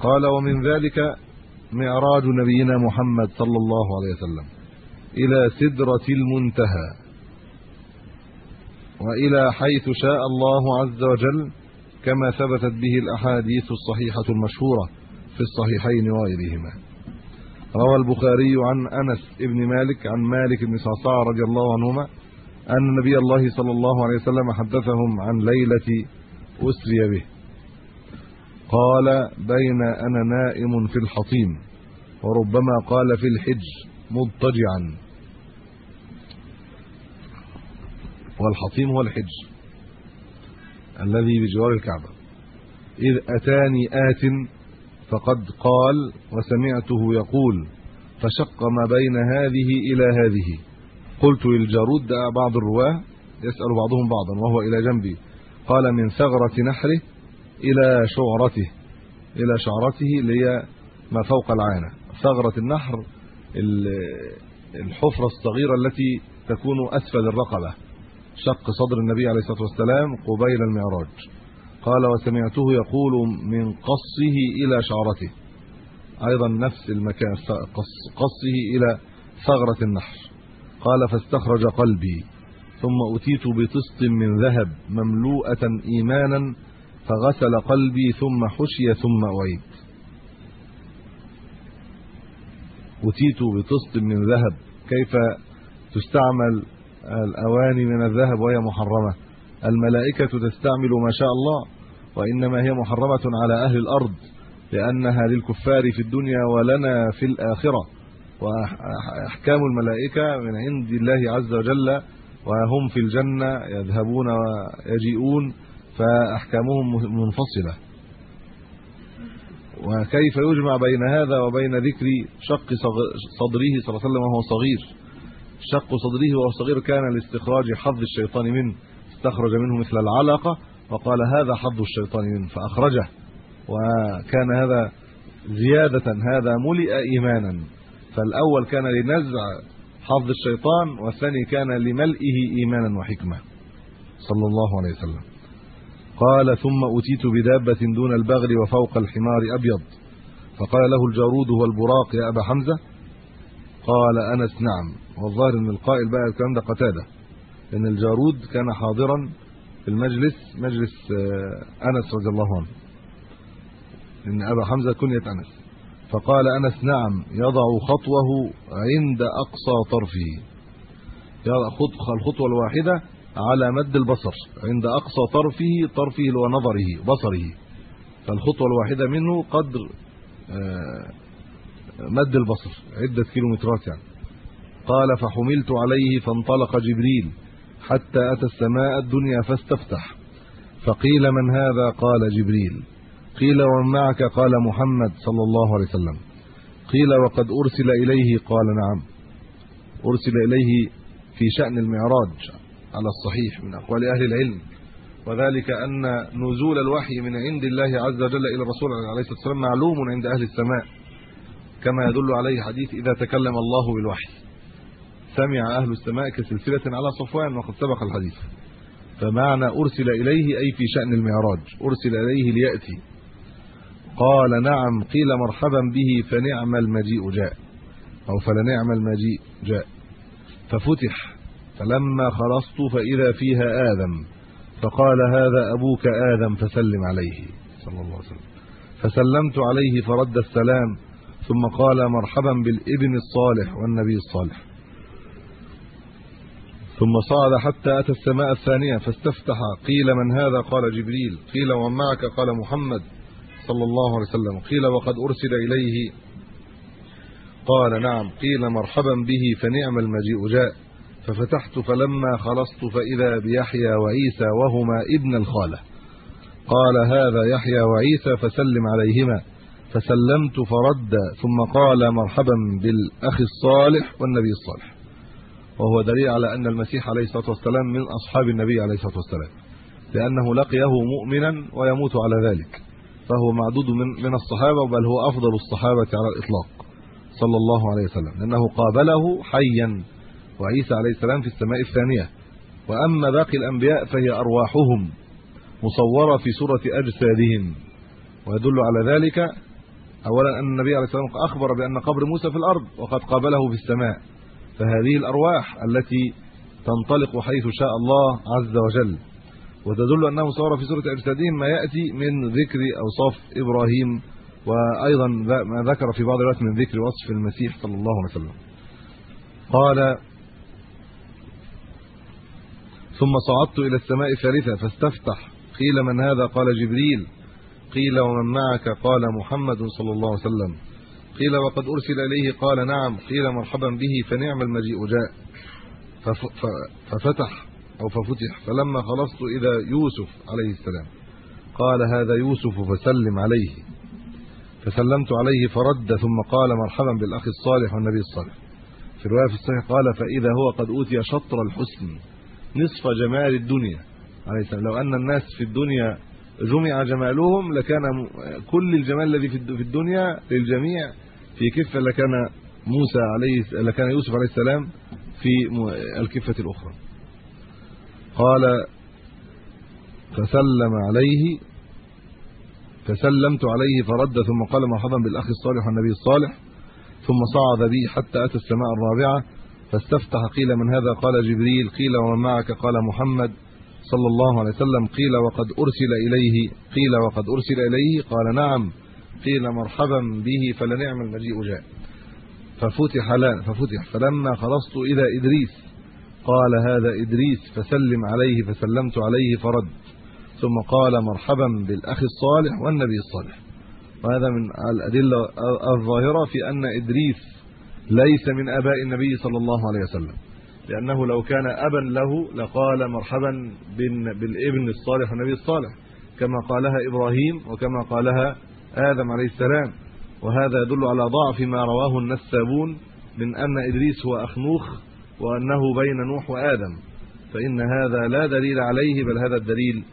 قال ومن ذلك معراج نبينا محمد صلى الله عليه وسلم إلى سدرة المنتهى وإلى حيث شاء الله عز وجل كما ثبتت به الأحاديث الصحيحة المشهورة في الصحيحين وغيرهما. روى البخاري عن أنس ابن مالك عن مالك بن صعصع رضي الله عنهما أن نبي الله صلى الله عليه وسلم حدثهم عن ليلة أسري به. قال بين أنا نائم في الحطيم وربما قال في الحج مضطجعا. والحطيم هو الحج الذي بجوار الكعبة. إذ أتاني آت فقد قال وسمعته يقول فشق ما بين هذه إلى هذه. قلت للجارود بعض الرواة يسأل بعضهم بعضا وهو إلى جنبي. قال من ثغرة نحره إلى شعرته إلى شعرته اللي هي ما فوق العانة. ثغرة النحر الحفرة الصغيرة التي تكون أسفل الرقبة. شق صدر النبي عليه الصلاة والسلام قبيل المعراج. قال وسمعته يقول من قصه إلى شعرته. أيضا نفس المكان قصه إلى ثغرة النحر. قال فاستخرج قلبي ثم أتيت بطست من ذهب مملوءة إيمانا فغسل قلبي ثم حشي ثم أعيد أتيت بطست من ذهب. كيف تستعمل الأواني من الذهب وهي محرمة؟ الملائكة تستعمل ما شاء الله وإنما هي محرمة على أهل الأرض لأنها للكفار في الدنيا ولنا في الآخرة. وأحكام الملائكة من عند الله عز وجل وهم في الجنة يذهبون ويجيئون فأحكامهم منفصلة. وكيف يجمع بين هذا وبين ذكر شق صدره صلى الله عليه وسلم وهو صغير؟ شق صدره وهو صغير كان لاستخراج حظ الشيطان منه. استخرج منه مثل العلقة وقال هذا حظ الشيطان منه فأخرجه. وكان هذا زيادة هذا ملئ إيمانا. فالأول كان لنزع حظ الشيطان والثاني كان لملئه إيمانا وحكمة. صلى الله عليه وسلم. قال ثم أتيت بدابة دون البغل وفوق الحمار أبيض. فقال له الجارود والبراق يا أبا حمزة؟ قال أنس نعم. والظاهر إن القائل بقى الكلام ده قتادة ان الجارود كان حاضرا في المجلس مجلس أنس رضي الله عنه إن أبا حمزة كنية أنس. فقال أنس نعم يضع خطوه عند أقصى طرفه. يضع خطوه الخطوة الواحدة على مد البصر عند أقصى طرفه طرفه اللي هو نظره بصره. فالخطوة الواحدة منه قدر آه، مد البصر عدة كيلومترات يعني. قال فحملت عليه فانطلق جبريل حتى أتى السماء الدنيا فاستفتح. فقيل من هذا؟ قال جبريل. قيل ومن معك؟ قال محمد صلى الله عليه وسلم. قيل وقد أرسل إليه؟ قال نعم. أرسل إليه في شأن المعراج. على الصحيح من أقوال أهل العلم. وذلك أن نزول الوحي من عند الله عز وجل إلى الرسول عليه الصلاة والسلام معلوم عند أهل السماء كما يدل عليه حديث إذا تكلم الله بالوحي سمع أهل السماء كسلسلة على صفوان وقد سبق الحديث. فمعنى أرسل إليه أي في شأن المعراج أرسل إليه ليأتي. قال نعم قيل مرحبا به فنعم المجيء جاء. أو فلنعم المجيء جاء. ففتح فلما خلصت فإذا فيها آدم فقال هذا أبوك آدم فسلم عليه صلى الله عليه وسلم. فسلمت عليه فرد السلام ثم قال مرحبا بالابن الصالح والنبي الصالح. ثم صعد حتى أتى السماء الثانية فاستفتح قيل من هذا؟ قال جبريل. قيل ومن معك؟ قال محمد صلى الله عليه وسلم. قيل وقد أرسل إليه. قال نعم. قيل مرحبا به فنعم المجيء. جاء. ففتحت فلما خلصت فإذا بيحيى وعيسى وهما ابن الخالة. قال هذا يحيى وعيسى فسلم عليهما. فسلمت فرد ثم قال مرحبا بالأخ الصالح والنبي الصالح. وهو دليل على أن المسيح عليه الصلاة والسلام من أصحاب النبي عليه الصلاة والسلام. لأنه لقيه مؤمنا ويموت على ذلك. فهو معدود من من الصحابة بل هو أفضل الصحابة على الإطلاق. صلى الله عليه وسلم. لأنه قابله حيا. وعيسى عليه السلام في السماء الثانية. وأما باقي الأنبياء فهي أرواحهم مصورة في صوره أجسادهم. ويدل على ذلك أولا أن النبي عليه الصلاه والسلام أخبر بأن قبر موسى في الأرض وقد قابله في السماء. فهذه الأرواح التي تنطلق حيث شاء الله عز وجل. وتدل انه صار في سورة أجسادهم ما يأتي من ذكر أوصاف إبراهيم وأيضا ما ذكر في بعض الوقت من ذكر وصف المسيح صلى الله عليه وسلم. قال ثم صعدت إلى السماء الثالثه فاستفتح. قيل من هذا؟ قال جبريل. قيل ومن معك؟ قال محمد صلى الله عليه وسلم. قيل وقد أرسل إليه؟ قال نعم. قيل مرحبا به فنعم المجيء جاء. ففتح أو ففتح. فلما خلصت اذا يوسف عليه السلام. قال هذا يوسف فسلم عليه. فسلمت عليه فرد ثم قال مرحبا بالأخ الصالح والنبي الصالح. في الرواية في الصحيح قال فإذا هو قد أوتي شطر الحسن. نصف جمال الدنيا. عليه السلام. لو أن الناس في الدنيا جمع جمالهم لكان كل الجمال الذي في الدنيا للجميع في كفة لكان موسى عليه لكان يوسف عليه السلام في الكفة الأخرى. قال فسلم عليه فسلمت عليه فرد ثم قال مرحبا بالأخ الصالح والنبي الصالح ثم صعد بي حتى أتى السماء الرابعة فاستفتح قيل من هذا؟ قال جبريل. قيل ومن معك؟ قال محمد صلى الله عليه وسلم. قيل وقد أرسل إليه. قيل وقد أرسل إليه؟ قال نعم. قيل مرحبا به فلنعم المجيء جاء. ففتح لا ففتح. فلما خلصت إلى إدريس قال هذا إدريس فسلم عليه فسلمت عليه فرد. ثم قال مرحبا بالأخ الصالح والنبي الصالح. وهذا من الأدلة الظاهرة في أن إدريس ليس من آباء النبي صلى الله عليه وسلم. لأنه لو كان أبا له لقال مرحبا بالابن الصالح والنبي الصالح كما قالها إبراهيم وكما قالها آدم عليه السلام. وهذا يدل على ضعف ما رواه النسابون من أن إدريس هو أخنوخ وأنه بين نوح وآدم. فإن هذا لا دليل عليه بل هذا الدليل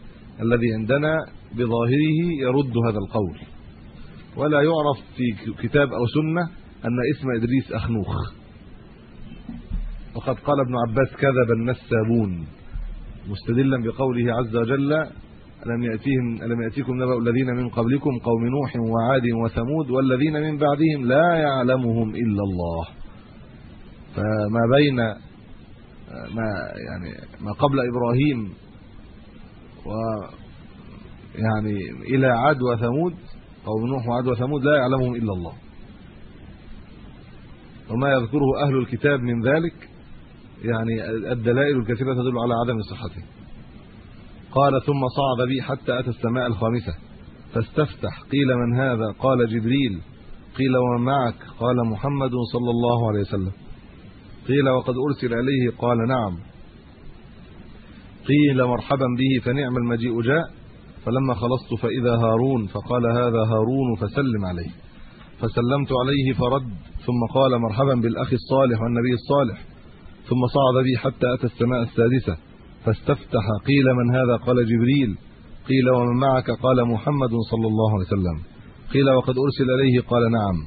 الذي عندنا بظاهره يرد هذا القول. ولا يعرف في كتاب أو سنة أن اسم إدريس أخنوخ. وقد قال ابن عباس كذب النسابون مستدلا بقوله عز وجل ألم يأتيهم ألم يأتيكم نبأ الذين من قبلكم قوم نوح وعاد وثمود والذين من بعدهم لا يعلمهم إلا الله. فما بين ما يعني ما قبل إبراهيم و يعني إلى عاد وثمود قوم نوح وعاد وثمود لا يعلمهم إلا الله. وما يذكره أهل الكتاب من ذلك يعني الدلائل الكثيرة تدل على عدم صحته. قال ثم صعد بي حتى أتى السماء الخامسة فاستفتح قيل من هذا؟ قال جبريل. قيل ومن معك؟ قال محمد صلى الله عليه وسلم. قيل وقد أرسل إليه؟ قال نعم. قيل مرحبا به فنعم المجيء جاء. فلما خلصت فإذا هارون. فقال هذا هارون فسلم عليه. فسلمت عليه فرد ثم قال مرحبا بالأخ الصالح والنبي الصالح ثم صعد بي حتى أتى السماء السادسة فاستفتح قيل من هذا؟ قال جبريل. قيل ومن معك؟ قال محمد صلى الله عليه وسلم. قيل وقد أرسل إليه؟ قال نعم.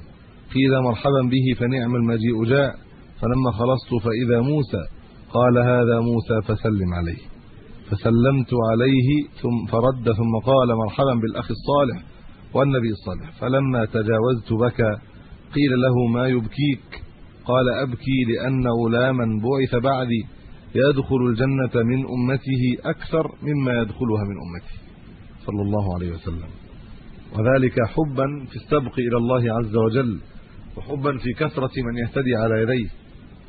قيل مرحبا به فنعم المجيء جاء فلما خلصت فإذا موسى؟ قال هذا موسى فسلم عليه. فسلمت عليه ثم فرد ثم قال مرحبا بالأخ الصالح والنبي الصالح فلما تجاوزت بكى قيل له ما يبكيك؟ قال أبكي لأن غلاما بعث بعدي يدخل الجنة من أمته أكثر مما يدخلها من أمتي. صلى الله عليه وسلم. وذلك حبا في السبق إلى الله عز وجل وحبا في كثرة من يهتدي على يديه.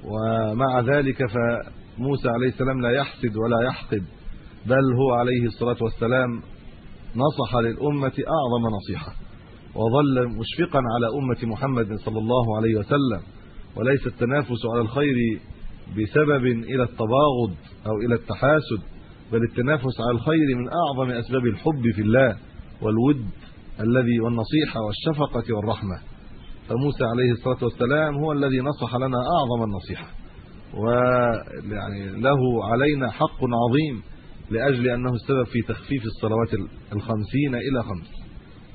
ومع ذلك فموسى عليه السلام لا يحسد ولا يحقد بل هو عليه الصلاة والسلام نصح للأمة أعظم نصيحة وظل مشفقا على أمة محمد صلى الله عليه وسلم وليس التنافس على الخير بسبب إلى التباغض أو إلى التحاسد بل التنافس على الخير من أعظم أسباب الحب في الله والود الذي والنصيحة والشفقة والرحمة. فموسى عليه الصلاة والسلام هو الذي نصح لنا أعظم النصيحة ويعني له علينا حق عظيم. لأجل أنه السبب في تخفيف الصلوات الخمسين إلى خمس.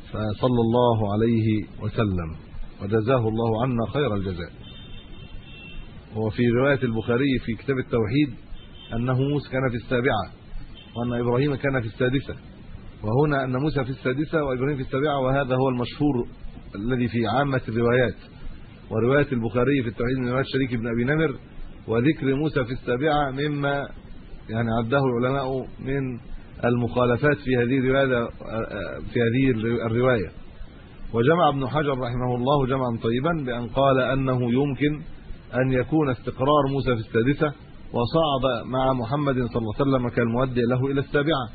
فصلى الله عليه وسلم وجزاه الله عنا خير الجزاء. وفي رواية البخاري في كتاب التوحيد أنه موسى كان في السابعة وأن إبراهيم كان في السادسة. وهنا أن موسى في السادسة وإبراهيم في السابعة وهذا هو المشهور الذي في عامة الروايات. ورواية البخاري في التوحيد من رواية شريك بن أبي نمر وذكر موسى في السابعة مما يعني عده العلماء من المخالفات في هذه الرواية في هذه الرواية. وجمع ابن حجر رحمه الله جمعا طيبا بأن قال أنه يمكن أن يكون استقرار موسى في السادسة وصعد مع محمد صلى الله عليه وسلم كالمودع له إلى السابعة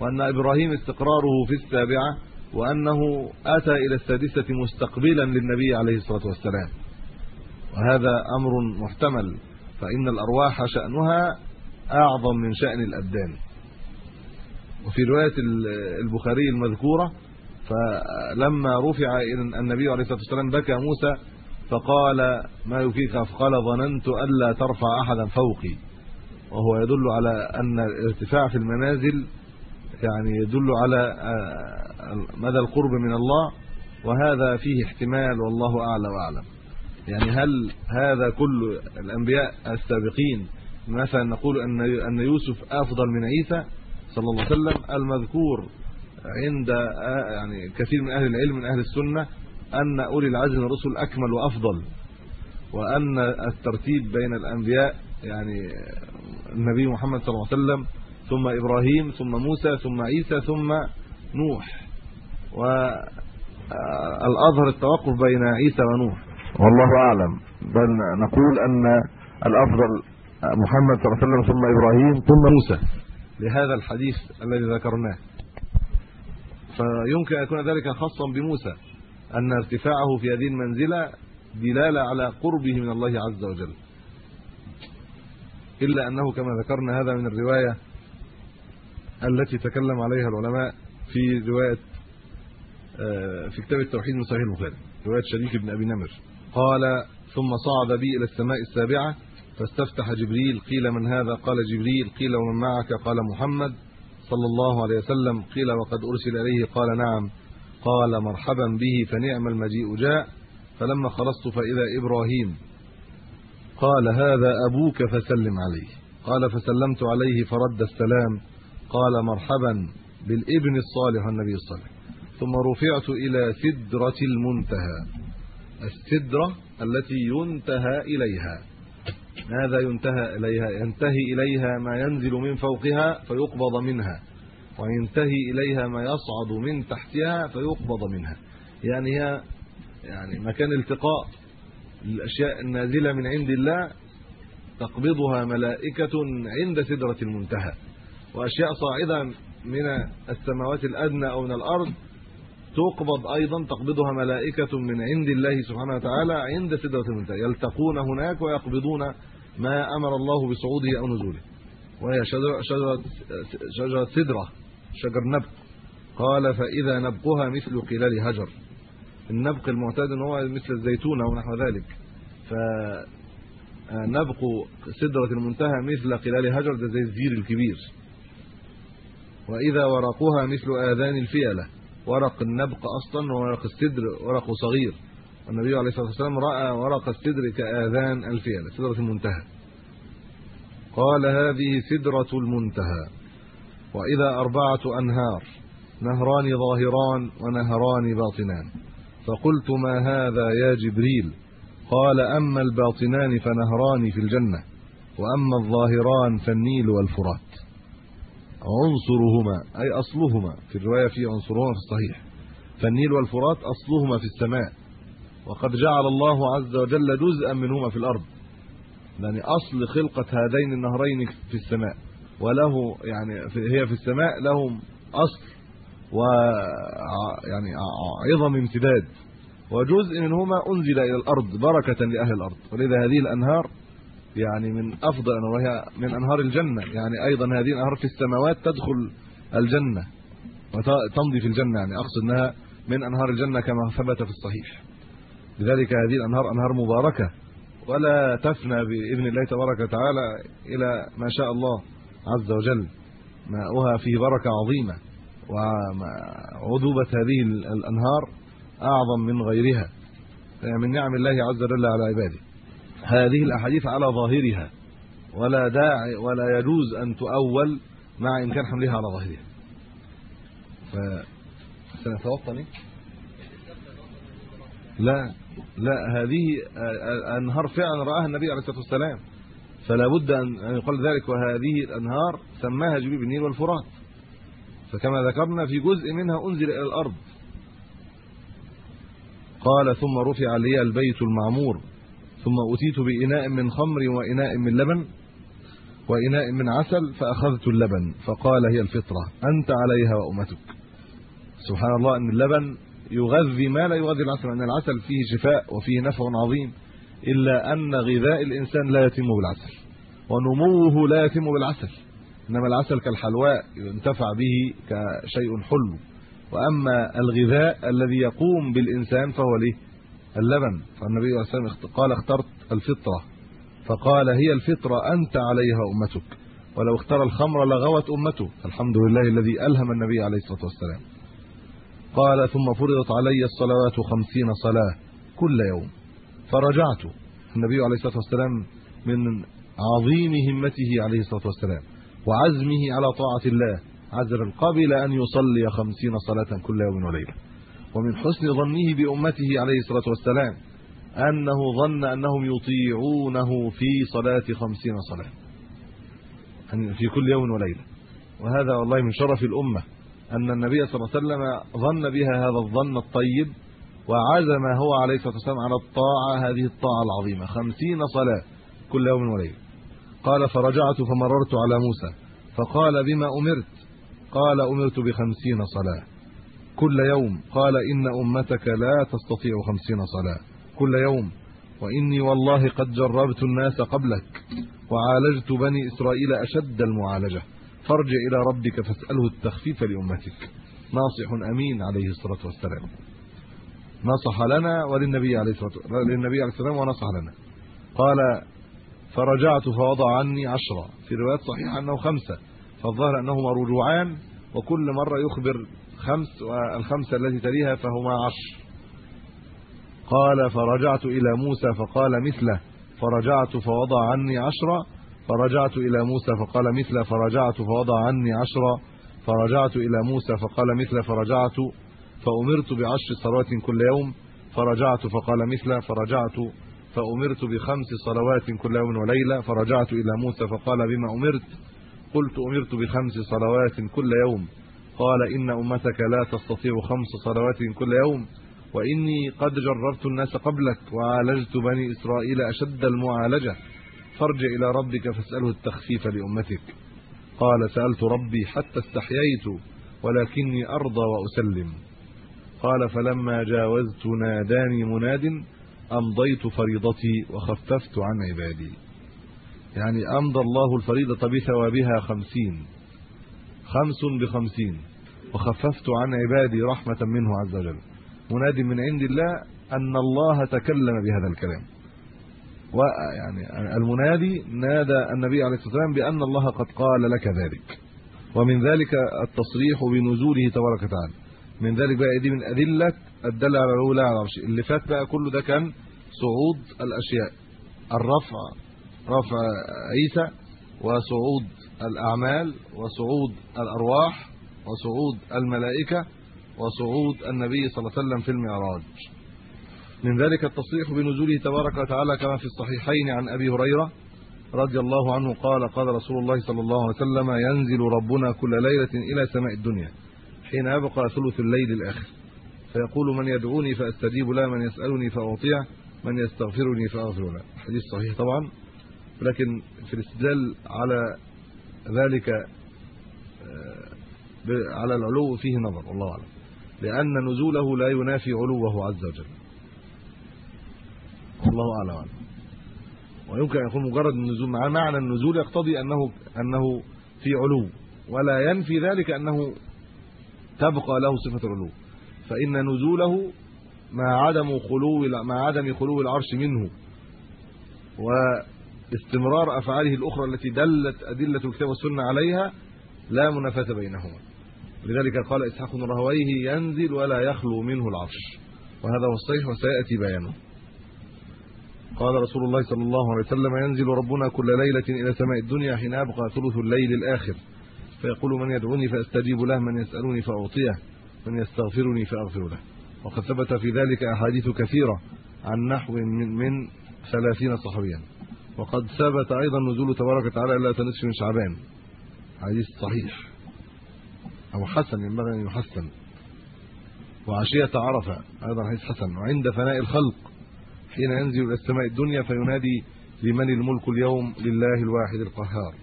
وأن إبراهيم استقراره في السابعة وأنه أتى إلى السادسة مستقبلا للنبي عليه الصلاة والسلام. وهذا أمر محتمل فإن الأرواح شأنها أعظم من شأن الأبدان. وفي رواية البخاري المذكورة فلما رفع النبي عليه الصلاة والسلام بكى موسى فقال ما يكيك فقال ظننت الا ترفع أحدا فوقي. وهو يدل على أن الارتفاع في المنازل يعني يدل على مدى القرب من الله وهذا فيه احتمال والله أعلى وأعلم. يعني هل هذا كل الأنبياء السابقين مثلا نقول أن أن يوسف أفضل من عيسى صلى الله عليه وسلم المذكور عند يعني كثير من أهل العلم من أهل السنة أن أولي العزم من الرسل أكمل وأفضل وأن الترتيب بين الأنبياء يعني النبي محمد صلى الله عليه وسلم ثم إبراهيم ثم موسى ثم عيسى ثم نوح والاظهر التوقف بين عيسى ونوح. والله أعلم. بل نقول أن الأفضل محمد صلى الله عليه وسلم ثم إبراهيم ثم موسى. لهذا الحديث الذي ذكرناه. فيمكن أن يكون ذلك خاصا بموسى أن ارتفاعه في هذه المنزلة دلالة على قربه من الله عز وجل. إلا أنه كما ذكرنا هذا من الرواية التي تكلم عليها العلماء في رواية في كتاب التوحيد من صحيح البخاري رواية شريك بن أبي نمر. قال ثم صعد بي إلى السماء السابعة فاستفتح جبريل قيل من هذا؟ قال جبريل قيل ومن معك؟ قال محمد صلى الله عليه وسلم. قيل وقد أرسل إليه؟ قال نعم. قال مرحبا به فنعم المجيء جاء فلما خلصت فإذا إبراهيم. قال هذا أبوك فسلم عليه. قال فسلمت عليه فرد السلام. قال مرحبا بالابن الصالح والنبي الصالح ثم رفعت إلى سدرة المنتهى. السدرة التي ينتهى إليها. ماذا ينتهى إليها؟ ينتهي إليها ما ينزل من فوقها فيقبض منها. وينتهي إليها ما يصعد من تحتها فيقبض منها. يعني هي يعني مكان التقاء. الأشياء النازلة من عند الله تقبضها ملائكة عند سدرة المنتهى. وأشياء صاعدة من السماوات الأدنى أو من الأرض تقبض أيضا تقبضها ملائكة من عند الله سبحانه وتعالى عند سدرة المنتهى. يلتقون هناك ويقبضون ما أمر الله بصعوده أو نزوله. وهي شجرة شجرة شجرة سدرة شجر نبق. قال فإذا نبقها مثل قلال هجر. النبق المعتاد إن هو مثل الزيتونه ونحو ذلك. ف نبق سدرة المنتهى مثل قلال هجر ده زي الزير الكبير. وإذا ورقها مثل آذان الفيلة. ورق النبق أصلا ورق السدر ورق صغير. والنبي عليه الصلاة والسلام رأى ورق السدر كآذان الفيله سدرة المنتهى. قال هذه سدرة المنتهى. وإذا أربعة أنهار نهران ظاهران ونهران باطنان. فقلت ما هذا يا جبريل؟ قال أما الباطنان فنهران في الجنة وأما الظاهران فالنيل والفرات. عنصرهما أي أصلهما في الرواية في عنصرهما في الصحيح. فالنيل والفرات أصلهما في السماء وقد جعل الله عز وجل جزءا منهما في الأرض. يعني أصل خلقة هذين النهرين في السماء وله يعني هي في السماء لهم أصل و يعني عظم امتداد وجزء منهما أنزل إلى الأرض بركة لأهل الأرض. ولذا هذه الأنهار يعني من أفضل وهي من أنهار الجنة. يعني أيضا هذه الأنهار في السماوات تدخل الجنة وتمضي في الجنة. يعني أقصد أنها من أنهار الجنة كما ثبت في الصحيح. لذلك هذه الأنهار أنهار مباركة. ولا تفنى بإذن الله تبارك وتعالى إلى ما شاء الله عز وجل. ماؤها فيه بركة عظيمة. وعذوبة هذه الأنهار أعظم من غيرها. من نعم الله عز وجل على عباده. هذه الأحاديث على ظاهرها. ولا داعي ولا يجوز أن تؤول مع إمكان حملها على ظاهرها. ف سنتوطني. لا لا هذه انهار فعلا رآها النبي عليه الصلاة والسلام. فلا بد أن يقال ذلك وهذه الأنهار سماها جبريل النيل والفرات. فكما ذكرنا في جزء منها أنزل إلى الأرض. قال ثم رفع لي البيت المعمور. ثم اتيت بإناء من خمر وإناء من لبن وإناء من عسل فأخذت اللبن. فقال هي الفطرة أنت عليها وأمتك. سبحان الله أن اللبن يغذي ما لا يغذي العسل أن العسل فيه شفاء وفيه نفع عظيم إلا أن غذاء الإنسان لا يتم بالعسل ونموه لا يتم بالعسل. إنما العسل كالحلواء ينتفع به كشيء حلو. وأما الغذاء الذي يقوم بالإنسان فهو ليه؟ اللبن. فالنبي صلى الله عليه وسلم قال اخترت الفطرة. فقال هي الفطرة أنت عليها أمتك. ولو اختار الخمر لغوت أمته. الحمد لله الذي ألهم النبي عليه الصلاة والسلام. قال ثم فرضت علي الصلوات خمسين صلاة كل يوم. فرجعت. النبي عليه الصلاة والسلام من عظيم همته عليه الصلاة والسلام وعزمه على طاعة الله. عز وجل قبل أن يصلي خمسين صلاة كل يوم وليلة. ومن حسن ظنه بأمته عليه الصلاة والسلام أنه ظن أنهم يطيعونه في صلاة خمسين صلاة. يعني في كل يوم وليلة. وهذا والله من شرف الأمة أن النبي صلى الله عليه وسلم ظن بها هذا الظن الطيب وعزم هو عليه الصلاة والسلام على الطاعة هذه الطاعة العظيمة. خمسين صلاة كل يوم وليلة. قال فرجعت فمررت على موسى. فقال بما أمرت. قال أمرت بخمسين صلاة. كل يوم قال إن أمتك لا تستطيع خمسين صلاة. كل يوم. وإني والله قد جربت الناس قبلك وعالجت بني إسرائيل أشد المعالجة. فارجع إلى ربك فاسأله التخفيف لأمتك. ناصح أمين عليه الصلاة والسلام. نصح لنا وللنبي عليه الصلاة والسلام للنبي عليه السلام ونصح لنا. قال فرجعت فوضع عني عشرة. في روايات صحيحة أنه خمسة فالظاهر أنهما رجوعان وكل مرة يخبر خمس والخمسه التي تليها فهما عشر. قال فرجعت إلى موسى فقال مثله. فرجعت فوضع عني عشرة فرجعت إلى موسى فقال مثله. فرجعت فوضع عني عشرة فرجعت إلى موسى فقال مثله. فرجعت فأمرت بعشر صلوات كل يوم. فرجعت فقال مثله. فرجعت فأمرت بخمس صلوات كل يوم وليلة. فرجعت إلى موسى فقال بما أمرت؟ قلت أمرت بخمس صلوات كل يوم. قال إن أمتك لا تستطيع خمس صلوات كل يوم وإني قد جربت الناس قبلك وعالجت بني إسرائيل أشد المعالجة. فارجع إلى ربك فاسأله التخفيف لأمتك. قال سألت ربي حتى استحييت ولكني أرضى وأسلم. قال فلما جاوزت ناداني مناد أمضيت فريضتي وخففت عن عبادي. يعني أمضى الله الفريضة بثوابها خمسين. خمس بخمسين. وخففت عن عبادي رحمة منه عز وجل. مناد من عند الله أن الله تكلم بهذا الكلام. ويعني المنادي نادى النبي عليه الصلاة والسلام بأن الله قد قال لك ذلك. ومن ذلك التصريح بنزوله تبارك وتعالى. من ذلك بقى دي من ادله الداله على الأولى على العرش. اللي فات بقى كله ده كان صعود الأشياء. الرفع رفع عيسى وصعود الأعمال وصعود الأرواح وصعود الملائكة وصعود النبي صلى الله عليه وسلم في المعراج. من ذلك التصريح بنزوله تبارك وتعالى كما في الصحيحين عن أبي هريرة رضي الله عنه قال قال رسول الله صلى الله عليه وسلم ينزل ربنا كل ليلة إلى سماء الدنيا حين يبقى ثلث الليل الآخر. فيقول من يدعوني فأستجيب له من يسألني فاعطيه من يستغفرني فأغفر له. حديث صحيح طبعا لكن في الاستدلال على ذلك على العلو فيه نظر والله أعلم. لأن نزوله لا ينافي علوه عز وجل. والله أعلم. ويمكن أن يكون مجرد النزول مع معنى النزول يقتضي أنه أنه في علو. ولا ينفي ذلك أنه تبقى له صفة العلو. فإن نزوله مع عدم خلو مع عدم خلو العرش منه. واستمرار أفعاله الأخرى التي دلت أدلة الكتاب والسنة عليها لا منافاة بينهما. لذلك قال إسحاق بن راهويه ينزل ولا يخلو منه العرش وهذا هو الصحيح وسيأتي بيانه. قال رسول الله صلى الله عليه وسلم ينزل ربنا كل ليلة إلى سماء الدنيا حين يبقى ثلث الليل الآخر. فيقول من يدعوني فأستجيب له من يسالني فأعطيه من يستغفرني فأغفر له. وقد ثبت في ذلك أحاديث كثيرة عن نحو من من 30 صحابيا. وقد ثبت أيضا نزول تبارك وتعالى إلى نصف من شعبان. حديث صحيح. أو حسن ينبغي أن يحسن. وعشية عرفة أيضا حديث حسن. وعند فناء الخلق حين ينزل إلى السماء الدنيا فينادي لمن الملك اليوم لله الواحد القهار.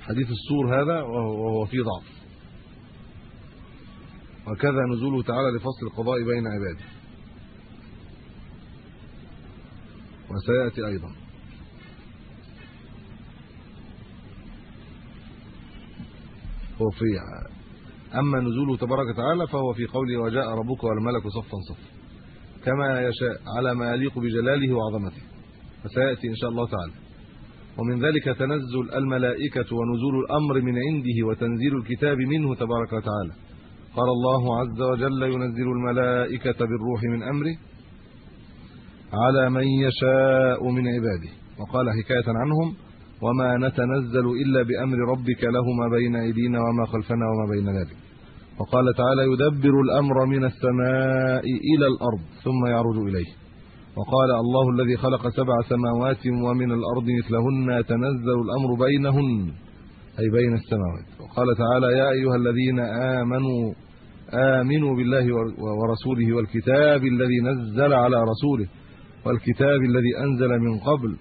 حديث السور هذا وهو في ضعف. وكذا نزوله تعالى لفصل القضاء بين عباده. وسيأتي أيضا. هو في أما نزوله تبارك وتعالى فهو في قوله وجاء ربك والملك صفا صفا. كما يشاء على ما يليق بجلاله وعظمته. فسيأتي إن شاء الله تعالى. ومن ذلك تنزل الملائكة ونزول الأمر من عنده وتنزيل الكتاب منه تبارك وتعالى. قال الله عز وجل ينزل الملائكة بالروح من أمره. على من يشاء من عباده. وقال حكاية عنهم وما نتنزل إلا بأمر ربك له ما بين أيدينا وما خلفنا وما بين ذلك. وقال تعالى يدبر الأمر من السماء إلى الأرض ثم يعرج إليه. وقال الله الذي خلق سبع سماوات ومن الأرض مثلهن يتنزل الأمر بينهن أي بين السماوات. وقال تعالى يا أيها الذين آمنوا آمنوا بالله ورسوله والكتاب الذي نزل على رسوله والكتاب الذي أنزل من قبل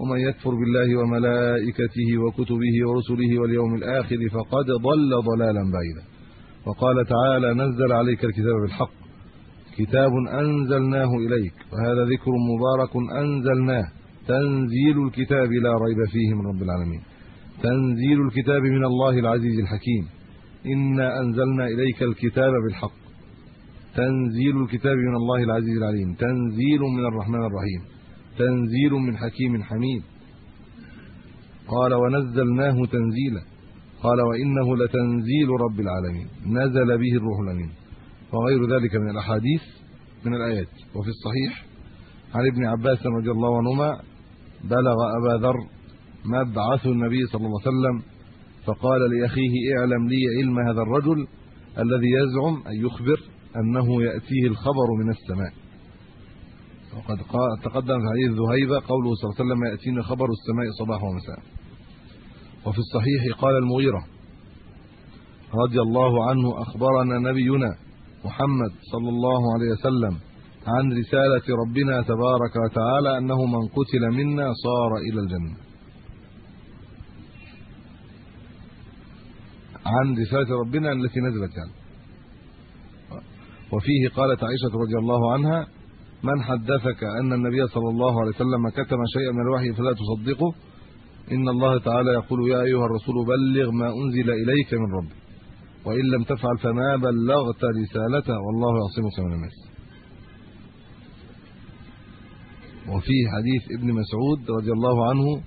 ومن يكفر بالله وملائكته وكتبه ورسله واليوم الآخر فقد ضل ضلالا بعيدا. وقال تعالى نزل عليك الكتاب بالحق كتاب أنزلناه إليك وهذا ذكر مبارك أنزلناه. تنزيل الكتاب لا ريب فيه من رب العالمين. تنزيل الكتاب من الله العزيز الحكيم. إنا أنزلنا إليك الكتاب بالحق. تنزيل الكتاب من الله العزيز العليم تنزيل من الرحمن الرحيم تنزيل من حكيم حميد. قال ونزلناه تنزيلا. قال وإنه لتنزيل رب العالمين. نزل به الروح الأمين. وغير ذلك من الأحاديث من الآيات. وفي الصحيح عن ابن عباس رضي الله عنهما بلغ أبا ذر مبعث النبي صلى الله عليه وسلم فقال لأخيه اعلم لي علم هذا الرجل الذي يزعم أن يخبر أنه يأتيه الخبر من السماء. وقد تقدم في حديث ذهيبة قوله صلى الله عليه وسلم ياتيني خبر السماء صباحا ومساء. وفي الصحيح قال المغيرة رضي الله عنه أخبرنا نبينا محمد صلى الله عليه وسلم عن رسالة ربنا تبارك وتعالى أنه من قتل منا صار إلى الجنة. عن رسالة ربنا التي نزلت يعني. وفيه قالت عائشة رضي الله عنها من حدثك أن النبي صلى الله عليه وسلم كتم شيئا من الوحي فلا تصدقه؟ إن الله تعالى يقول يا أيها الرسول بلغ ما أنزل إليك من ربك وإن لم تفعل فما بلغت رسالته والله يعصمك من الناس. وفي حديث ابن مسعود رضي الله عنه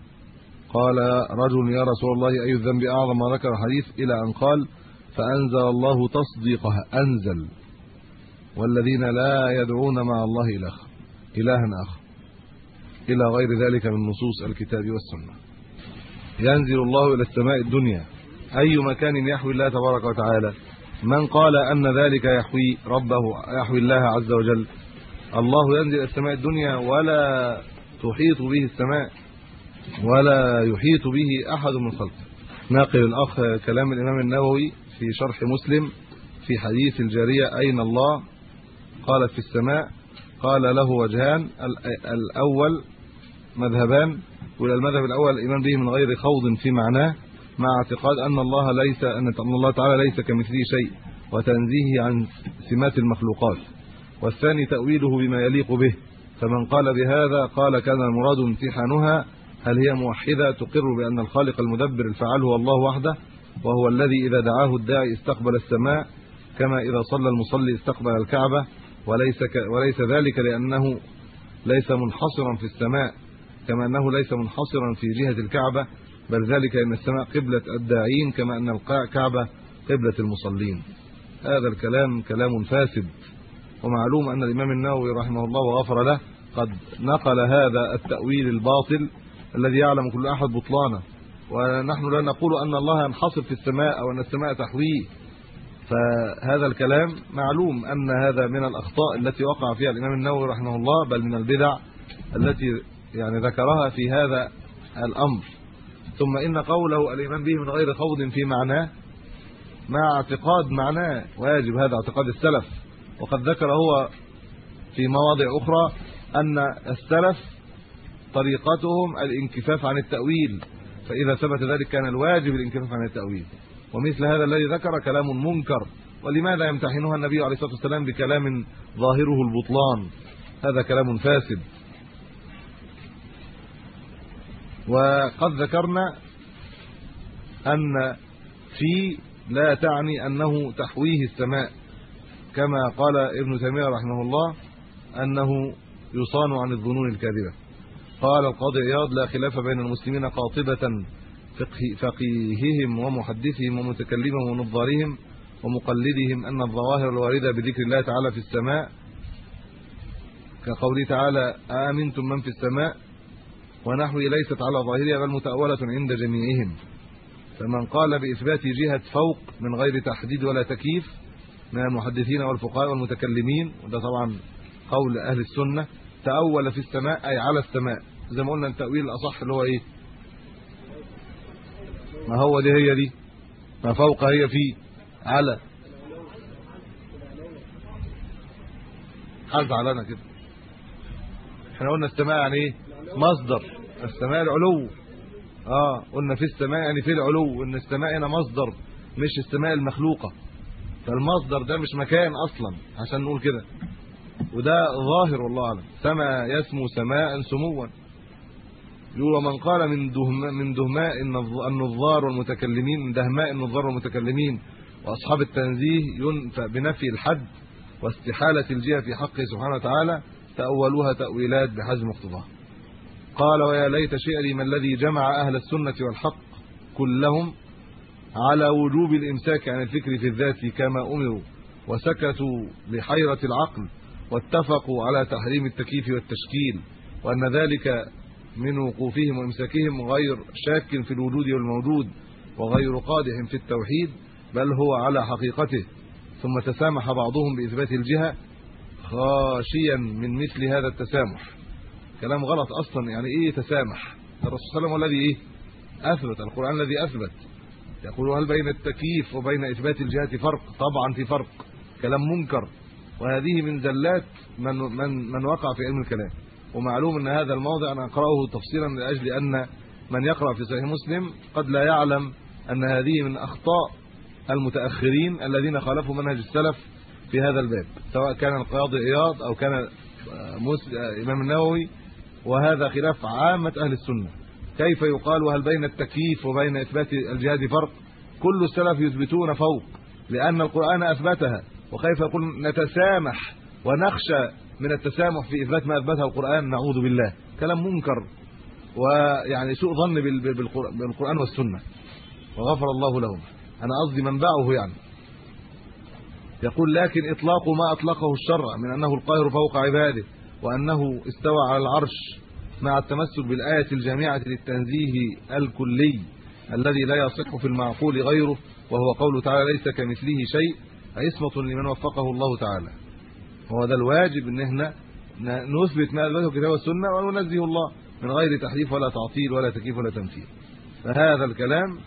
قال رجل يا رسول الله أي الذنب أعظم؟ ذكر الحديث إلى أن قال فأنزل الله تصديقها أنزل. والذين لا يدعون مع الله اله إلها آخر. إلى غير ذلك من نصوص الكتاب والسنة. ينزل الله إلى السماء الدنيا. أي مكان يحوي الله تبارك وتعالى. من قال أن ذلك يحوي ربه يحوي الله عز وجل. الله ينزل السماء الدنيا ولا تحيط به السماء. ولا يحيط به أحد من خلقه. ناقل الأخ كلام الإمام النووي في شرح مسلم في حديث الجارية أين الله؟ قالت في السماء قال له وجهان الأول مذهبان والمذهب الأول الإيمان به من غير خوض في معناه مع اعتقاد أن الله ليس أن الله تعالى ليس كمثله شيء وتنزيهه عن سمات المخلوقات. والثاني تأويله بما يليق به فمن قال بهذا قال كان المراد امتحانها هل هي موحدة تقر بأن الخالق المدبر الفعال هو الله وحده وهو الذي إذا دعاه الداعي استقبل السماء كما إذا صلى المصلي استقبل الكعبة وليس ك... وليس ذلك لأنه ليس منحصرا في السماء كما أنه ليس منحصرا في جهة الكعبة بل ذلك إن السماء قبلة الداعين كما أن الكعبه قبلة المصلين. هذا الكلام كلام فاسد ومعلوم أن الإمام النووي رحمه الله وغفر له قد نقل هذا التأويل الباطل الذي يعلم كل أحد بطلانه. ونحن لا نقول أن الله ينحصر في السماء أو أن السماء تحويه. فهذا الكلام معلوم أن هذا من الأخطاء التي وقع فيها الإمام النووي رحمه الله بل من البدع التي يعني ذكرها في هذا الأمر. ثم إن قوله الإيمان به من غير خوض في معناه مع اعتقاد معناه واجب هذا اعتقاد السلف. وقد ذكر هو في مواضع أخرى أن السلف طريقتهم الانكفاف عن التأويل فإذا ثبت ذلك كان الواجب الانكفاف عن التأويل. ومثل هذا الذي ذكر كلام منكر. ولماذا يمتحنها النبي عليه الصلاة والسلام بكلام ظاهره البطلان؟ هذا كلام فاسد. وقد ذكرنا أن في لا تعني أنه تحويه السماء كما قال ابن تيمية رحمه الله أنه يصان عن الظنون الكاذبة. قال القاضي عياض لا خلاف بين المسلمين قاطبة فقيههم ومحدثهم ومتكلمهم ونظارهم ومقلدهم أن الظواهر الواردة بذكر الله تعالى في السماء. كقوله تعالى آمنتم من في السماء؟ ونحوه ليست على ظاهرها بل متأولة عند جميعهم. فمن قال بإثبات جهة فوق من غير تحديد ولا تكييف من المحدثين والفقهاء والمتكلمين وده طبعا قول أهل السنة تأول في السماء أي على السماء. زي ما قلنا التأويل الأصح اللي هو إيه؟ ما هو دي هي دي؟ ما فوق هي في؟ على. حاز علينا كده. إحنا قلنا السماء يعني إيه؟ مصدر. السماء العلو. آه قلنا في السماء يعني في العلو إن السماء هنا مصدر مش السماء المخلوقة. فالمصدر ده مش مكان أصلا عشان نقول كده. وده ظاهر والله أعلم. سما يسمو سماء سموا. يقول ومن قال من دهماء من دهماء النظار والمتكلمين من دهماء النظار والمتكلمين وأصحاب التنزيه ينفى بنفي الحد واستحالة الجهة في حقه سبحانه وتعالى تأولوها تأويلات بحجم مقتضاه قال ويا ليت شعري ما الذي جمع أهل السنة والحق كلهم على وجوب الإمساك عن الفكر في الذات كما أمروا وسكتوا لحيرة العقل واتفقوا على تحريم التكييف والتشكيل وأن ذلك من وقوفهم وامساكهم غير شاك في الوجود والموجود وغير قادح في التوحيد بل هو على حقيقته. ثم تسامح بعضهم بإثبات الجهة خاشيا من مثل هذا التسامح. كلام غلط أصلا يعني إيه تسامح؟ الرسول صلى الله عليه وسلم الذي إيه؟ أثبت القرآن الذي أثبت. يقول هل بين التكييف وبين إثبات الجهة فرق؟ طبعا في فرق. كلام منكر. وهذه من زلات من من من وقع في علم الكلام. ومعلوم أن هذا الموضع أنا أقرأه تفصيلا لأجل أن من يقرأ في صحيح مسلم قد لا يعلم أن هذه من أخطاء المتأخرين الذين خالفوا منهج السلف في هذا الباب سواء كان القاضي عياض أو كان إمام النووي وهذا خلاف عامة أهل السنة. كيف يقال وهل بين التكييف وبين إثبات الجهاد فرق؟ كل السلف يثبتون فوق لأن القرآن أثبتها وكيف يقول نتسامح ونخشى من التسامح في إثبات ما أثبته القرآن نعوذ بالله. كلام منكر ويعني سوء ظن بالقرآن والسنة. وغفر الله لهم. أنا قصدي منبعه يعني. يقول لكن إطلاق ما أطلقه الشرع من أنه القاهر فوق عباده وأنه استوى على العرش مع التمسك بالآية الجامعة للتنزيه الكلي الذي لا يصح في المعقول غيره وهو قوله تعالى ليس كمثله شيء عصمه لمن وفقه الله تعالى. هو ده الواجب إن إحنا نثبت ما اثبته الكتاب والسنة وننزه الله من غير تحريف ولا تعطيل ولا تكييف ولا تمثيل. فهذا الكلام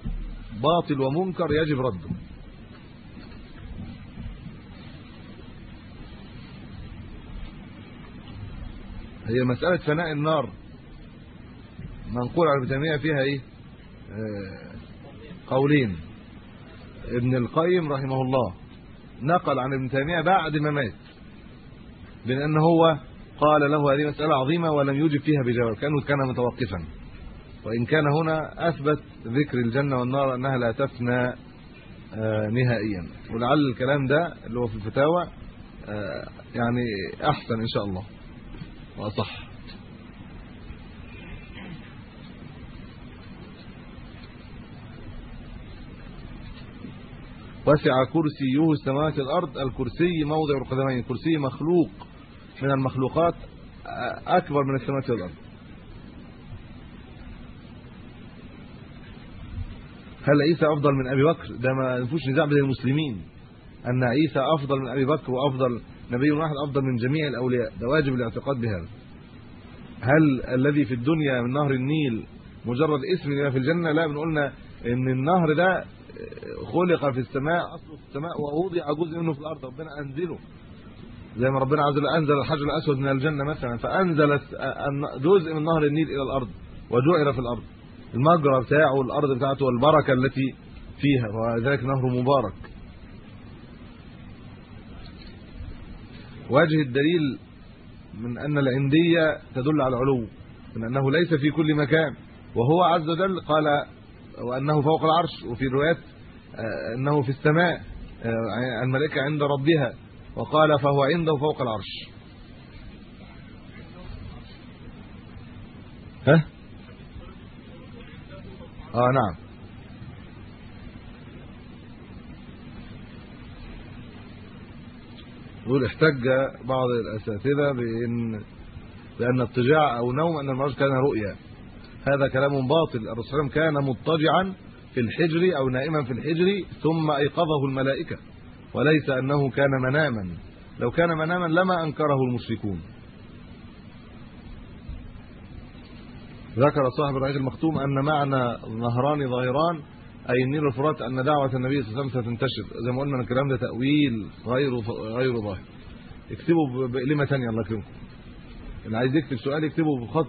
باطل ومنكر يجب رده. هي مسألة فناء النار. منقول على ابن فيها إيه؟ آه، قولين. ابن القيم رحمه الله نقل عن ابن تيمية بعد ما مات. بأن هو قال له هذه مسألة عظيمة ولم يجب فيها بجواب كانه كان متوقفا. وإن كان هنا أثبت ذكر الجنة والنار أنها لا تفنى آه، نهائيا. ولعل الكلام ده اللي هو في الفتاوى آه، يعني أحسن إن شاء الله. وأصح. وسع كرسيه السماوات والأرض الكرسي موضع القدمين الكرسي مخلوق. من المخلوقات أكبر من السماوات والأرض. هل عيسى أفضل من أبي بكر؟ ده ما فيش نزاع بين المسلمين. أن عيسى أفضل من أبي بكر وأفضل نبي واحد أفضل من جميع الأولياء. ده واجب الاعتقاد بهذا. هل الذي في الدنيا من نهر النيل مجرد اسم لما في الجنة؟ لا بنقولنا إن النهر ده خلق في السماء أصله في السماء ووضع جزء منه في الأرض. ربنا أنزله. زي ما ربنا عز وجل أنزل الحجر الأسود من الجنة مثلا فانزل جزء من نهر النيل إلى الأرض وجعل في الأرض. المجرى بتاعه والارض بتاعته والبركة التي فيها وذلك نهر مبارك. وجه الدليل من أن العنديه تدل على العلو من أنه ليس في كل مكان. وهو عز وجل قال وأنه فوق العرش وفي روايات آه، أنه في السماء آه، الملائكة عند ربها. وقال فهو عنده فوق العرش. ها؟ آه نعم. يقول احتج بعض الأساتذة بان بأن اضطجاع أو نوم أن المرج كان رؤيا. هذا كلام باطل. الرسول كان مضطجعا في الحجر أو نائما في الحجر ثم أيقظه الملائكة. وليس أنه كان مناما. لو كان مناما لما أنكره المشركون. ذكر صاحب الرئيس المختوم أن معنى نهران ظاهران أي النيل الفرات أن دعوة النبي صلى الله عليه وسلم ستنتشر. زي ما قلنا الكلام ده تأويل غير غير ظاهر. اكتبوا بكلمه ثانية الله يكرمكم. اللي عايز يكتب سؤال يكتبه بخط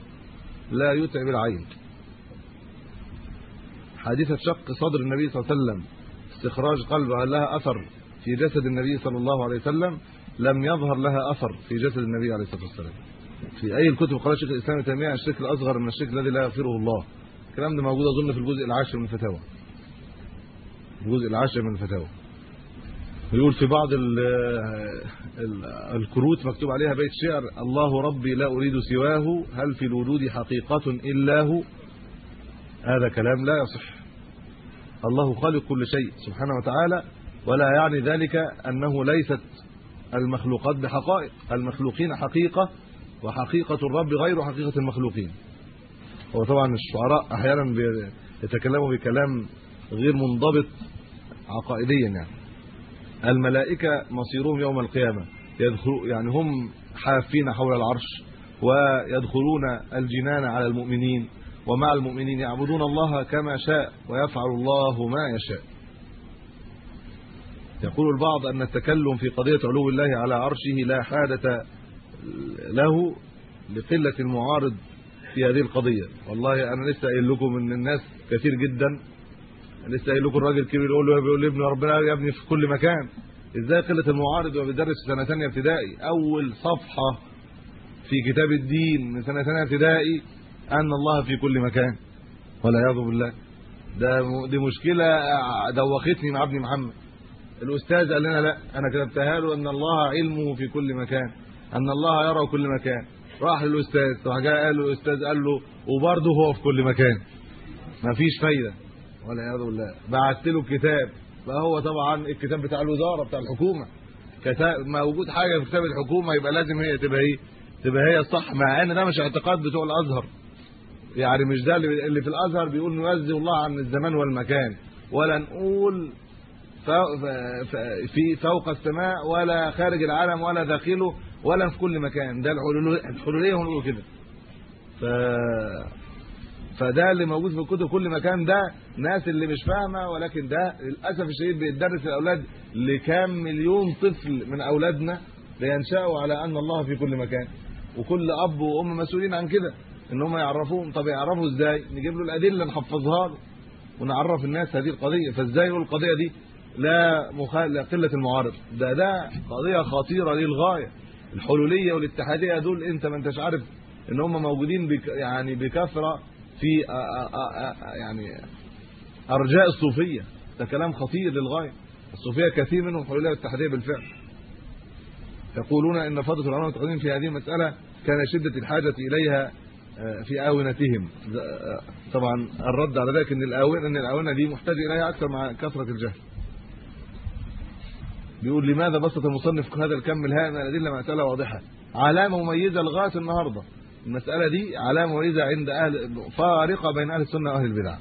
لا يتعب العين. حادثه شق صدر النبي صلى الله عليه وسلم. استخراج قلبه لها أثر؟ في جسد النبي صلى الله عليه وسلم لم يظهر لها أثر في جسد النبي عليه الصلاة والسلام. في أي الكتب قال شيخ الإسلام ابن الشرك الأصغر من الشرك الذي لا يغفره الله. الكلام ده موجود أظن في الجزء العاشر من الفتاوى. الجزء العاشر من الفتاوى. يقول في بعض الكروت مكتوب عليها بيت شعر الله ربي لا أريد سواه هل في الوجود حقيقة إلا هو؟ هذا كلام لا يصح. الله خالق كل شيء سبحانه وتعالى ولا يعني ذلك أنه ليست المخلوقات بحقائق المخلوقين حقيقة وحقيقة الرب غير حقيقة المخلوقين. هو طبعا الشعراء أحيانا يتكلموا بكلام غير منضبط عقائديا يعني. الملائكة مصيرهم يوم القيامة. يدخلوا يعني هم حافين حول العرش ويدخلون الجنان على المؤمنين. ومع المؤمنين يعبدون الله كما شاء ويفعل الله ما يشاء. يقول البعض أن التكلم في قضية علو الله على عرشه لا حاجة له لقلة المعارض في هذه القضية. والله أنا لسه قايل لكم إن الناس كثير جدا. لسه قايل لكم الراجل الكبير يقول له بيقول لابنه ربنا يا ابني في كل مكان. إزاي قلة المعارض وهو بيدرس في سنة ثانية ابتدائي؟ أول صفحة في كتاب الدين من سنة ثانية ابتدائي أن الله في كل مكان. ولا يعوذ بالله. ده دي مشكلة دوختني مع ابني محمد. الأستاذ قال لنا لا أنا كتبتها له إن الله علمه في كل مكان إن الله يرى كل مكان. راح للأستاذ راح جاء قال له الأستاذ قال له وبرضه هو في كل مكان. مفيش فايدة. ولا يعوذ بالله. بعت له الكتاب. فهو طبعا الكتاب بتاع الوزارة بتاع الحكومة. كتاب موجود حاجة في كتاب الحكومة يبقى لازم هي تبقى إيه؟ تبقى هي الصح مع إن ده مش اعتقاد بتوع الأزهر. يعني مش ده اللي في الأزهر بيقول ننزه الله عن الزمان والمكان. ولا نقول في فوق السماء ولا خارج العالم ولا داخله ولا في كل مكان. ده الحلولية هم كده. ف فده اللي موجود في الكتب كل مكان. ده ناس اللي مش فاهمة ولكن ده للأسف الشديد بيدرس الأولاد لكام مليون طفل من أولادنا لينشأوا على أن الله في كل مكان. وكل أب وأم مسؤولين عن كده إن هم يعرفوهم طب يعرفوا إزاي؟ نجيب له الأدلة نحفظها له ونعرف الناس هذه القضية. فإزاي القضية دي؟ لا مخالفه قلة المعارض. ده ده قضية خطيرة للغاية. الحلولية والاتحادية دول أنت ما أنتش عارف إن هم موجودين بك يعني بكثرة في يعني أرجاء الصوفية. ده كلام خطير للغاية. الصوفية كثير منهم حلوليه والاتحادية بالفعل. يقولون إن فضل العلماء المتقدمين في هذه المسألة كان شدة الحاجة إليها في آونتهم. طبعا الرد على ذلك إن الاونه إن الآونة دي محتاج إليها أكثر مع كثرة الجهل. بيقول لماذا بسط المصنف هذا الكم الهائل من الأدلة مسألة واضحة؟ علامة مميزة لغاية النهارده. المسألة دي علامة مميزة عند أهل فارقة بين أهل السنة وأهل البدع.